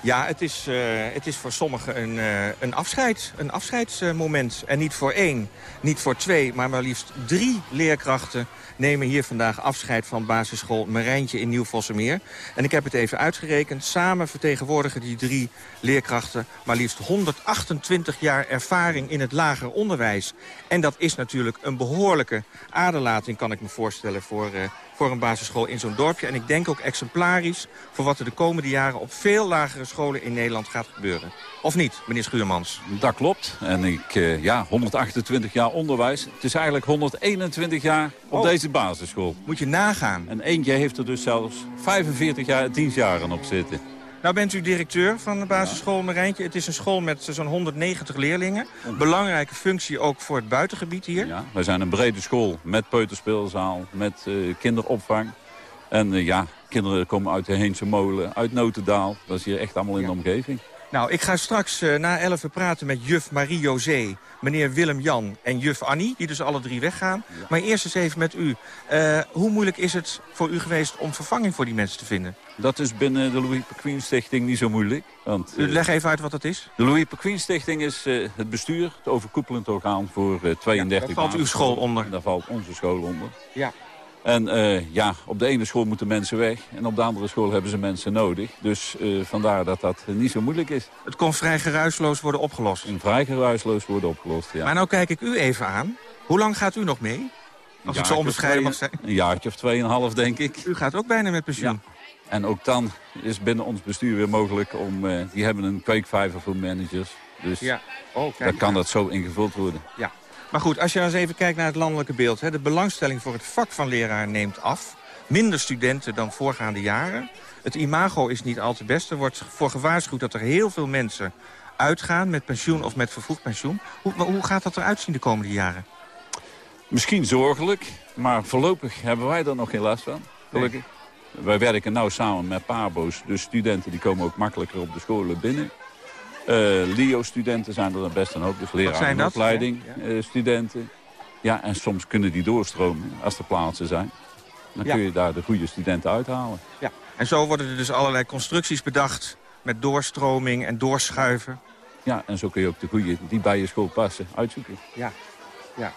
S39: Ja, het is, uh, het is voor sommigen een, uh, een afscheid. Een afscheidsmoment. en niet voor één, niet voor twee, maar maar liefst drie leerkrachten nemen hier vandaag afscheid van basisschool Marijntje in Nieuw-Vossemeer. En ik heb het even uitgerekend. Samen vertegenwoordigen die drie leerkrachten maar liefst 128 jaar ervaring in het lager onderwijs. En dat is natuurlijk een behoorlijke aderlating, kan ik me voorstellen, voor, uh, voor een basisschool in zo'n dorpje. En ik denk ook exemplarisch voor wat er de komende jaren op veel lagere scholen in Nederland gaat gebeuren. Of niet, meneer Schuurmans?
S40: Dat klopt. En ik, uh, ja, 128 jaar onderwijs. Het is eigenlijk 121 jaar op
S39: Oh.
S40: deze basisschool.
S39: Moet je nagaan.
S40: En eentje heeft er dus zelfs 45 jaar, dienstjaren op zitten.
S39: Nou bent u directeur van de basisschool Marijntje. Het is een school met zo'n 190 leerlingen. Belangrijke functie ook voor het buitengebied hier.
S40: Ja, wij zijn een brede school met peuterspeelzaal, met eh, kinderopvang. En eh, ja, kinderen komen uit de Heense Molen, uit Notendaal. Dat is hier echt allemaal in de omgeving.
S39: Nou, ik ga straks eh, na 11 praten met juf Marie-José, meneer Willem-Jan en juf Annie, die dus alle drie weggaan. Maar eerst eens even met u. Eh, hoe moeilijk is het voor u geweest om vervanging voor die mensen te vinden?
S40: Dat is binnen de Louis Pequeen Stichting niet zo moeilijk. Want,
S39: U
S40: eh,
S39: leg even uit wat dat is.
S40: De Louis Pequeen Stichting is het bestuur, het overkoepelend orgaan voor eh, 32
S39: daar valt uw school onder.
S40: Daar valt onze school onder.
S39: Ja.
S40: En eh, ja, op de ene school moeten mensen weg en op de andere school hebben ze mensen nodig. Dus eh, vandaar dat dat eh, niet zo moeilijk is.
S39: Het kon vrij geruisloos worden opgelost.
S40: En vrij geruisloos worden opgelost, ja.
S39: Maar nou kijk ik u even aan. Hoe lang gaat u nog mee? Als ik zo onbescheiden mag zijn.
S40: Een jaartje of tweeënhalf, denk ik.
S39: U gaat ook bijna met pensioen.
S40: En ook dan is binnen ons bestuur weer mogelijk om... die hebben een kweekvijver voor managers. Dus
S39: Ja. Oh, kijk.
S40: dan kan dat zo ingevuld worden.
S39: Ja. Maar goed, als je nou eens even kijkt naar het landelijke beeld. Hè, de belangstelling voor het vak van leraar neemt af. Minder studenten dan voorgaande jaren. Het imago is niet al te best. Er wordt voor gewaarschuwd dat er heel veel mensen uitgaan met pensioen of met vervroegd pensioen. Hoe, hoe gaat dat eruit zien de komende jaren?
S40: Misschien zorgelijk, maar voorlopig hebben wij er nog geen last van. Gelukkig. Wij werken nauw samen met PABO's. Dus studenten die komen ook makkelijker op de scholen binnen. Eh, LIO-studenten zijn er dan best een hoop. Dus
S39: zijn dat?
S40: leraaropleiding, eh, studenten. Ja, en soms kunnen die doorstromen als er plaatsen zijn. Dan
S39: Ja.
S40: kun je daar de goede studenten uithalen.
S39: Ja. En zo worden er dus allerlei constructies bedacht met doorstroming en doorschuiven.
S40: Ja, en zo kun je ook de goede die bij je school passen uitzoeken.
S39: Ja. ja.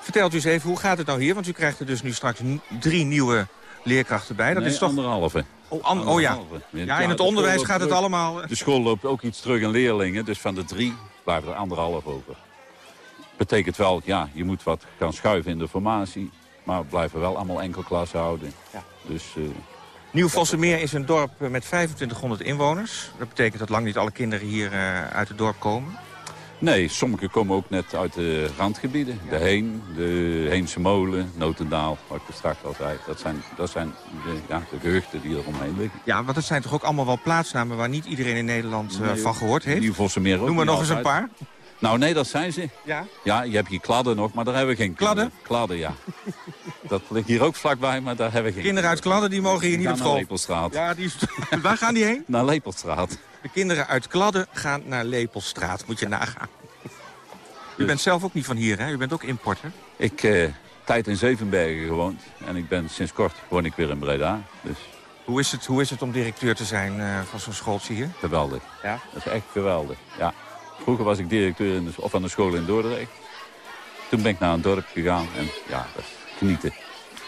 S39: Vertelt u eens even, hoe gaat het nou hier? Want u krijgt er dus nu straks drie nieuwe leerkrachten bij. Dat
S40: Nee,
S39: is toch...
S40: anderhalve.
S39: Oh, an- oh ja. Ja, in het
S40: de
S39: onderwijs gaat het allemaal...
S40: De school loopt ook iets terug in leerlingen. Dus van de drie blijven er anderhalf over. Betekent wel, ja, je moet wat gaan schuiven in de formatie. Maar we blijven wel allemaal enkel klas houden.
S39: Ja.
S40: Dus eh,
S39: Nieuw-Vossemeer is een dorp met 2500 inwoners. Dat betekent dat lang niet alle kinderen hier eh, uit het dorp komen.
S40: Nee, sommige komen ook net uit de randgebieden. De Heen, de Heense Molen, Notendaal, wat ik straks al zei. Dat zijn, dat zijn de, ja, de gehuchten die er omheen liggen.
S39: Ja, want het zijn toch ook allemaal wel plaatsnamen... waar niet iedereen in Nederland uh, van gehoord heeft?
S40: Die Vossenmeer ook
S39: Noem maar nog eens een paar.
S40: Nou, nee, dat zijn ze.
S39: Ja?
S40: Ja, je hebt hier kladden nog, maar daar hebben we geen
S39: Kladden?
S40: Kladden, ja. dat ligt hier ook vlakbij, maar daar hebben we geen
S39: Kinderen uit Kladden, die mogen hier niet op school.
S40: naar Lepelstraat.
S39: Ja, die... waar gaan die heen?
S40: Naar Lepelstraat.
S39: De kinderen uit Kladden gaan naar Lepelstraat, moet je nagaan. U bent zelf ook niet van hier, hè? U bent ook importer.
S40: Ik uh, tijd in Zevenbergen gewoond. En ik ben sinds kort woon ik weer in Breda. Dus...
S39: Hoe, is het, hoe is het om directeur te zijn uh, van zo'n schooltje hier?
S40: Geweldig.
S39: Ja?
S40: Dat is echt geweldig, ja. Vroeger was ik directeur in de, of aan de school in Dordrecht. Toen ben ik naar een dorp gegaan en ja, dat is genieten.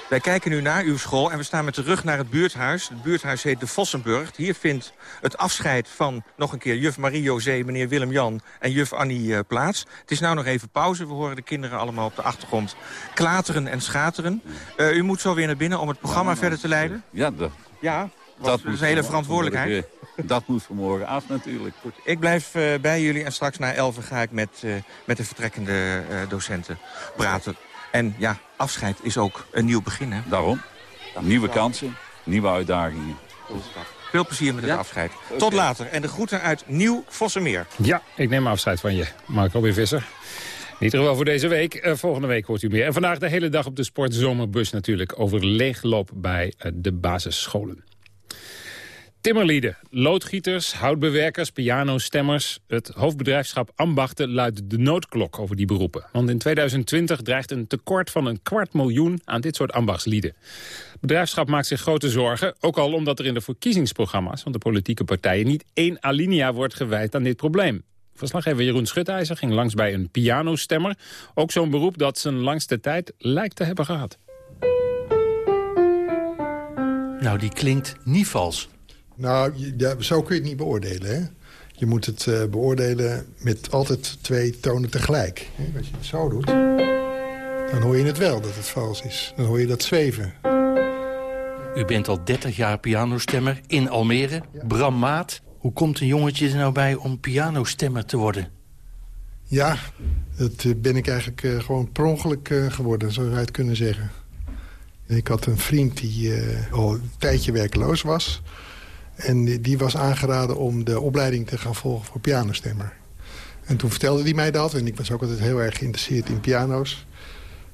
S39: Wij kijken nu naar uw school en we staan met de rug naar het buurthuis. Het buurthuis heet de Vossenburg. Hier vindt het afscheid van nog een keer juf Marie-José, meneer Willem-Jan en juf Annie uh, plaats. Het is nou nog even pauze. We horen de kinderen allemaal op de achtergrond klateren en schateren. Uh, u moet zo weer naar binnen om het programma ja, verder te leiden.
S40: Ja, dat,
S39: ja dat, is een hele verantwoordelijkheid.
S40: Dat moet vanmorgen af natuurlijk.
S39: Goed, ik blijf uh, bij jullie en straks na 11 ga ik met, uh, met de vertrekkende uh, docenten praten. En ja, afscheid is ook een nieuw begin, hè?
S40: Daarom. Nieuwe kansen, nieuwe uitdagingen.
S39: Veel plezier met het ja. afscheid. Okay. Tot later. En de groeten uit Nieuw Vossenmeer.
S11: Ja, ik neem afscheid van je, Marco weer Visser. Niet geval voor deze week. Uh, volgende week hoort u meer. En vandaag de hele dag op de Sportzomerbus natuurlijk... over leegloop bij uh, de basisscholen. Timmerlieden, loodgieters, houtbewerkers, pianostemmers. Het hoofdbedrijfschap Ambachten luidt de noodklok over die beroepen. Want in 2020 dreigt een tekort van een kwart miljoen aan dit soort ambachtslieden. Het bedrijfschap maakt zich grote zorgen, ook al omdat er in de verkiezingsprogramma's van de politieke partijen niet één alinea wordt gewijd aan dit probleem. Verslaggever Jeroen Schutijzer ging langs bij een pianostemmer. Ook zo'n beroep dat zijn langste tijd lijkt te hebben gehad.
S41: Nou, die klinkt niet vals.
S32: Nou, ja, zo kun je het niet beoordelen. Hè? Je moet het uh, beoordelen met altijd twee tonen tegelijk. Hè? Als je het zo doet, dan hoor je het wel dat het vals is. Dan hoor je dat zweven.
S41: U bent al 30 jaar pianostemmer in Almere. Ja. Bram Maat. Hoe komt een jongetje er nou bij om pianostemmer te worden?
S32: Ja, dat ben ik eigenlijk uh, gewoon per ongeluk uh, geworden, zou je het kunnen zeggen. Ik had een vriend die al een tijdje werkeloos was... En die was aangeraden om de opleiding te gaan volgen voor pianostemmer. En toen vertelde hij mij dat. En ik was ook altijd heel erg geïnteresseerd in piano's.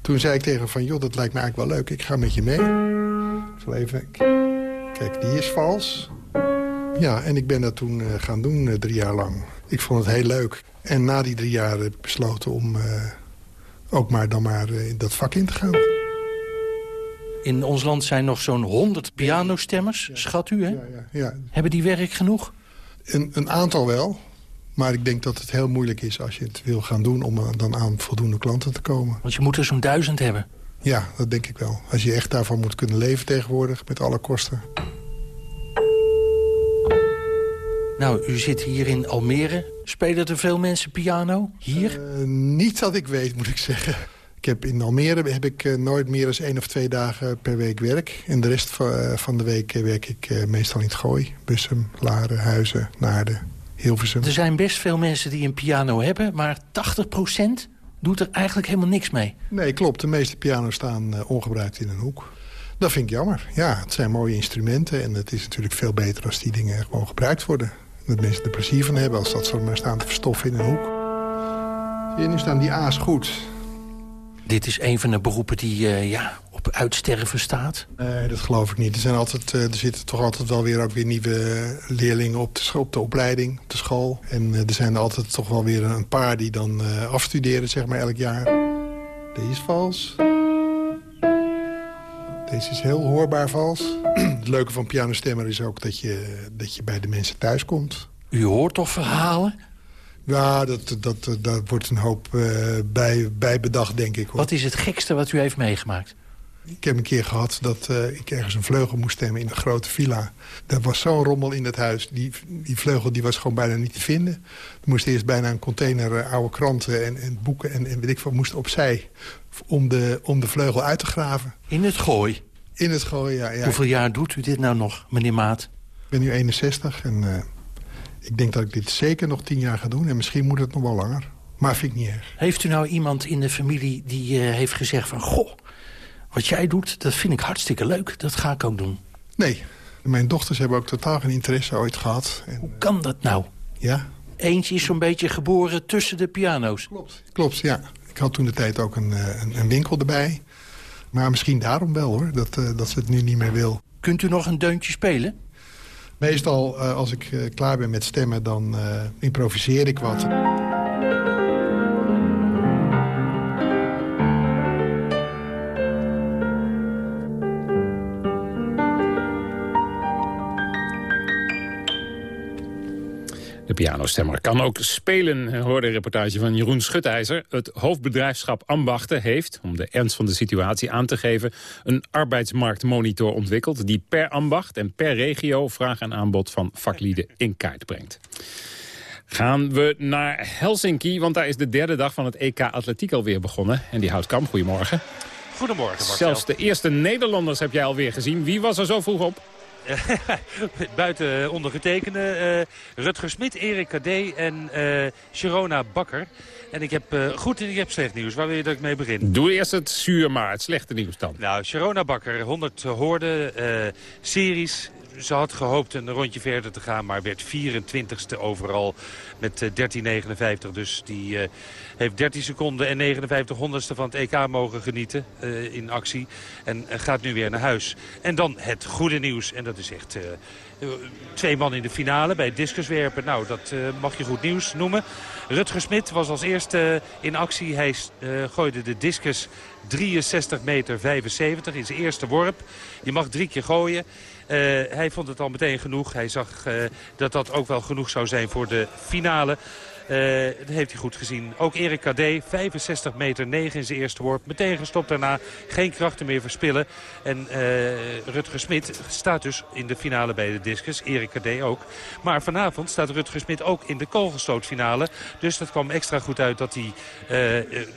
S32: Toen zei ik tegen hem van, joh, dat lijkt me eigenlijk wel leuk. Ik ga met je mee. Ik zal even... Kijk, die is vals. Ja, en ik ben dat toen uh, gaan doen, uh, drie jaar lang. Ik vond het heel leuk. En na die drie jaar heb ik besloten om uh, ook maar dan maar in dat vak in te gaan.
S41: In ons land zijn nog zo'n 100 pianostemmers, schat u, hè?
S32: Ja,
S41: Hebben die werk genoeg?
S32: Een, een, aantal wel. Maar ik denk dat het heel moeilijk is als je het wil gaan doen... om dan aan voldoende klanten te komen.
S41: Want je moet er zo'n duizend hebben.
S32: Ja, dat denk ik wel. Als je echt daarvan moet kunnen leven tegenwoordig, met alle kosten.
S41: Nou, u zit hier in Almere. Spelen er veel mensen piano? Hier?
S32: Uh, niet dat ik weet, moet ik zeggen. Ik heb in Almere heb ik uh, nooit meer dan één of twee dagen per week werk. En de rest van, van de week werk ik meestal in het Gooi. Bussum, Laren, Huizen, Naarden, Hilversum.
S41: Er zijn best veel mensen die een piano hebben, maar 80% doet er eigenlijk helemaal niks mee.
S32: Nee, klopt. De meeste piano's staan ongebruikt in een hoek. Dat vind ik jammer. Ja, het zijn mooie instrumenten en het is natuurlijk veel beter als die dingen gewoon gebruikt worden. Dat mensen er plezier van hebben als dat zo maar staan te verstoffen in een hoek. Je, nu staan die A's goed.
S41: Dit is een van de beroepen die uh, ja, op uitsterven staat?
S32: Nee, dat geloof ik niet. Er, zijn altijd, uh, er zitten toch altijd wel weer, ook weer nieuwe leerlingen op de, op de opleiding, op de school. En uh, er zijn er altijd toch wel weer een paar die dan afstuderen, zeg maar, elk jaar. Deze is vals. Deze is heel hoorbaar vals. Het leuke van pianostemmer is ook dat je, dat je bij de mensen thuis komt.
S41: U hoort toch verhalen?
S32: Ja, dat, dat, dat wordt een hoop uh, bij, bij bedacht, denk ik. Hoor.
S41: Wat is het gekste wat u heeft meegemaakt?
S32: Ik heb een keer gehad dat uh, ik ergens een vleugel moest stemmen in een grote villa. Er was zo'n rommel in het huis. Die, die vleugel die was gewoon bijna niet te vinden. Er moest eerst bijna een container uh, oude kranten en, en boeken en, en weet ik wat moest opzij... Om de, om de vleugel uit te graven.
S41: In het gooi?
S32: In het gooi, ja. ja.
S41: Hoeveel jaar doet u dit nou nog, meneer Maat?
S32: Ik ben nu 61 en... ik denk dat ik dit zeker nog tien jaar ga doen. En misschien moet het nog wel langer. Maar vind ik niet erg.
S41: Heeft u nou iemand in de familie die uh, heeft gezegd van... goh, wat jij doet, dat vind ik hartstikke leuk. Dat ga ik ook doen.
S32: Nee, mijn dochters hebben ook totaal geen interesse ooit gehad.
S41: En, Hoe kan dat nou?
S32: Ja.
S41: Eentje is zo'n beetje geboren tussen de piano's.
S32: Klopt, klopt ja. Ik had toen de tijd ook een, een, een winkel erbij. Maar misschien daarom wel hoor, dat, uh, dat ze het nu niet meer wil.
S41: Kunt u nog een deuntje spelen?
S32: Meestal uh, als ik uh, klaar ben met stemmen, dan improviseer ik wat.
S11: Pianostemmer kan ook spelen, hoorde een reportage van Jeroen Schutijzer. Het hoofdbedrijfschap Ambachten heeft, om de ernst van de situatie aan te geven... een arbeidsmarktmonitor ontwikkeld die per ambacht en per regio... vraag en aanbod van vaklieden in kaart brengt. Gaan we naar Helsinki, want daar is de derde dag van het EK Atletiek alweer begonnen. En die houdt kamp. Goedemorgen.
S42: Goedemorgen, Marcel.
S11: Zelfs de eerste Nederlanders heb jij alweer gezien. Wie was er zo vroeg op?
S42: Buiten ondergetekende uh, Rutger Smit, Erik Kadé en uh, Sharona Bakker. En ik heb uh, goed en ik heb slecht nieuws. Waar wil je dat ik mee begin?
S11: Doe eerst het zuur maar, het slechte nieuws dan.
S42: Nou, Sharona Bakker, 100 hoorden, series, ze had gehoopt een rondje verder te gaan, maar werd 24ste overal met 13.59. Dus die uh, heeft 13 seconden en 59 honderdste van het EK mogen genieten uh, in actie. En gaat nu weer naar huis. En dan het goede nieuws, en dat is echt... Twee man in de finale bij discuswerpen. Nou, dat mag je goed nieuws noemen. Rutger Smit was als eerste in actie. Hij gooide de discus 63 meter 75 in zijn eerste worp. Je mag drie keer gooien. Uh, hij vond het al meteen genoeg. Hij zag uh, dat dat ook wel genoeg zou zijn voor de finale. Uh, dat heeft hij goed gezien. Ook Erik Kadé, 65 meter 9 in zijn eerste worp. Meteen gestopt daarna. Geen krachten meer verspillen. En uh, Rutger Smit staat dus in de finale bij de discus. Erik Kadé ook. Maar vanavond staat Rutger Smit ook in de kogelstootfinale. Dus dat kwam extra goed uit dat hij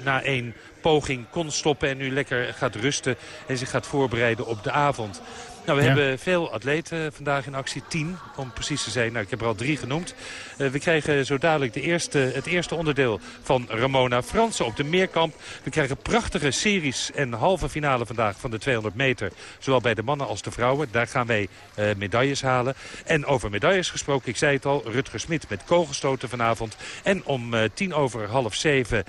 S42: na één poging kon stoppen. En nu lekker gaat rusten en zich gaat voorbereiden op de avond. Nou, we ja. hebben veel atleten vandaag in actie. 10, om precies te zijn. Nou, ik heb er al drie genoemd. Uh, we krijgen zo dadelijk de eerste, het eerste onderdeel van Ramona Fransen op de Meerkamp. We krijgen prachtige series en halve finale vandaag van de 200 meter. Zowel bij de mannen als de vrouwen. Daar gaan wij uh, medailles halen. En over medailles gesproken, ik zei het al, Rutger Smit met kogelstoten vanavond. En om uh, tien over half zeven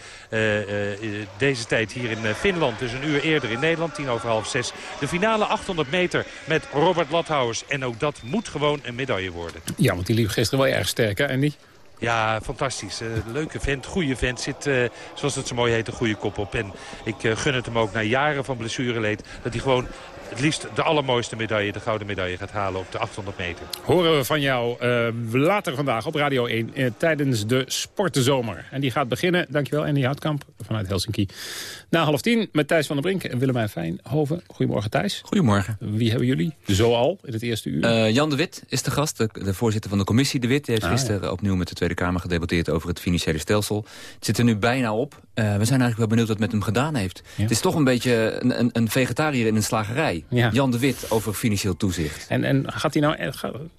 S42: deze tijd hier in Finland. Dus een uur eerder in Nederland, tien over half zes. De finale 800 meter met Robert Lathouwers. En ook dat moet gewoon een medaille worden.
S11: Ja, want die liep gisteren wel erg sterk, hè Andy?
S42: Ja, fantastisch. Uh, leuke vent, goede vent. Zit, uh, zoals het zo mooi heet, een goede kop op. En ik uh, gun het hem ook na jaren van blessureleed... dat hij gewoon het liefst de allermooiste medaille, de gouden medaille, gaat halen op de 800 meter.
S11: Horen we van jou uh, later vandaag op Radio 1 uh, tijdens de Sportenzomer. En die gaat beginnen, dankjewel Andy Houtkamp vanuit Helsinki. Na half tien met Thijs van der Brink en Willemijn Fijnhoven. Goedemorgen Thijs.
S43: Goedemorgen.
S11: Wie hebben jullie zoal in het eerste uur?
S43: Uh, Jan de Wit is de gast, de, de, voorzitter van de commissie De Wit. Die heeft ah, gisteren ja. opnieuw met de Tweede Kamer gedebatteerd over het financiële stelsel. Het zit er nu bijna op. we zijn eigenlijk wel benieuwd wat het met hem gedaan heeft. Ja. Het is toch een beetje een, een, een vegetariër in een slagerij. Ja. Jan de Wit over financieel toezicht.
S11: En, en gaat hij nou,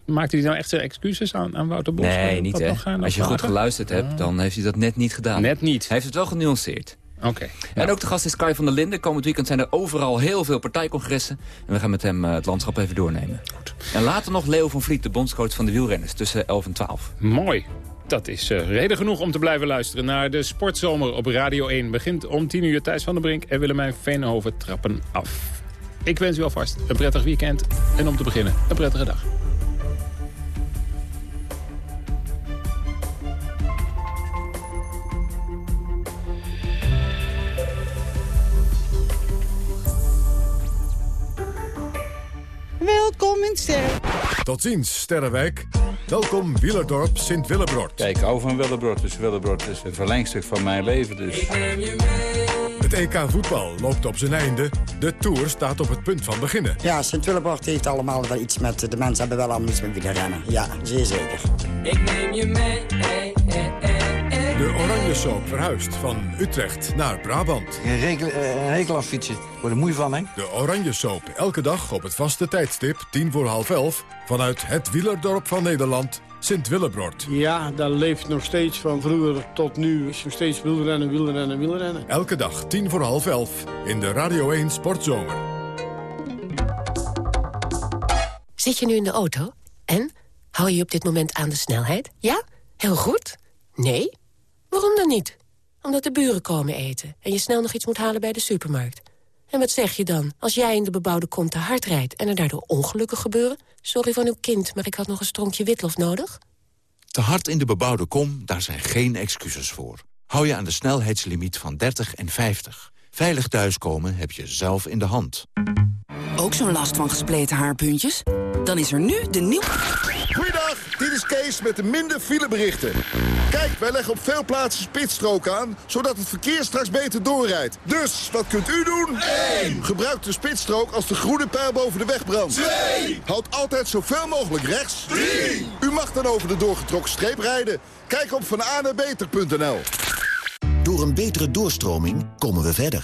S11: maakt hij nou echt zijn excuses aan, aan Wouter Bos?
S43: Nee, niet hè. Als je goed geluisterd hebt, ah. dan heeft hij dat net niet gedaan.
S11: Net niet?
S43: Hij heeft het wel genuanceerd.
S11: Oké. Okay,
S43: en ook de gast is Kai van der Linden. Komend weekend zijn er overal heel veel partijcongressen. En we gaan met hem uh, het landschap even doornemen. Goed. En later nog Leo van Vliet, de bondscoach van de wielrenners. Tussen 11 en 12.
S11: Mooi. Dat is uh, reden genoeg om te blijven luisteren naar de Sportzomer op Radio 1. Begint om 10 uur. Thijs van der Brink en Willemijn Veenhoven trappen af. Ik wens u alvast een prettig weekend. En om te beginnen, een prettige dag.
S44: Welkom in Ster.
S1: Tot ziens, Sterrenwijk. Welkom Wielerdorp Sint-Willebrod.
S45: Kijk, ik hou van Willebrod, dus Willebrod is een verlengstuk van mijn leven. Dus.
S44: Ik neem je mee.
S1: Het EK voetbal loopt op zijn einde. De Tour staat op het punt van beginnen.
S44: Ja, Sint-Willebrod heeft allemaal wel iets met... De mensen hebben wel allemaal iets met wielrennen. Ja, zeer zeker.
S46: Ik neem je mee. Hey, hey, hey,
S1: de Oranje Soap verhuist van Utrecht naar Brabant.
S47: Een, rekel, een hekel aan fietsen. Word er moe van, hè?
S1: De Oranje Soap. Elke dag op het vaste tijdstip, tien voor half elf... vanuit het wielerdorp van Nederland, Sint-Willebrord.
S48: Ja, dat leeft nog steeds van vroeger tot nu. Is nog steeds wielrennen, wielrennen, wielrennen.
S1: Elke dag tien voor half elf in de Radio 1 Sportzomer.
S39: Zit je nu in de auto? En? Hou je op dit moment aan de snelheid? Ja? Heel goed? Nee? Waarom dan niet? Omdat de buren komen eten en je snel nog iets moet halen bij de supermarkt. En wat zeg je dan als jij in de bebouwde kom te hard rijdt... en er daardoor ongelukken gebeuren? Sorry van uw kind, maar ik had nog een stronkje witlof nodig.
S49: Te hard in de bebouwde kom, daar zijn geen excuses voor. Hou je aan de snelheidslimiet van 30 en 50. Veilig thuiskomen heb je zelf in de hand.
S6: Ook zo'n last van gespleten haarpuntjes? Dan is er nu de nieuwe...
S33: Kees met de minder fileberichten. Kijk, wij leggen op veel plaatsen spitsstrook aan... zodat het verkeer straks beter doorrijdt. Dus, wat kunt u doen? 1. Gebruik de spitsstrook als de groene pijl boven de weg brandt. 2. Houd altijd zoveel mogelijk rechts. 3. U mag dan over de doorgetrokken streep rijden. Kijk op vananebeter.nl.
S50: Door een betere doorstroming komen we verder.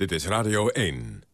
S1: Dit is Radio 1.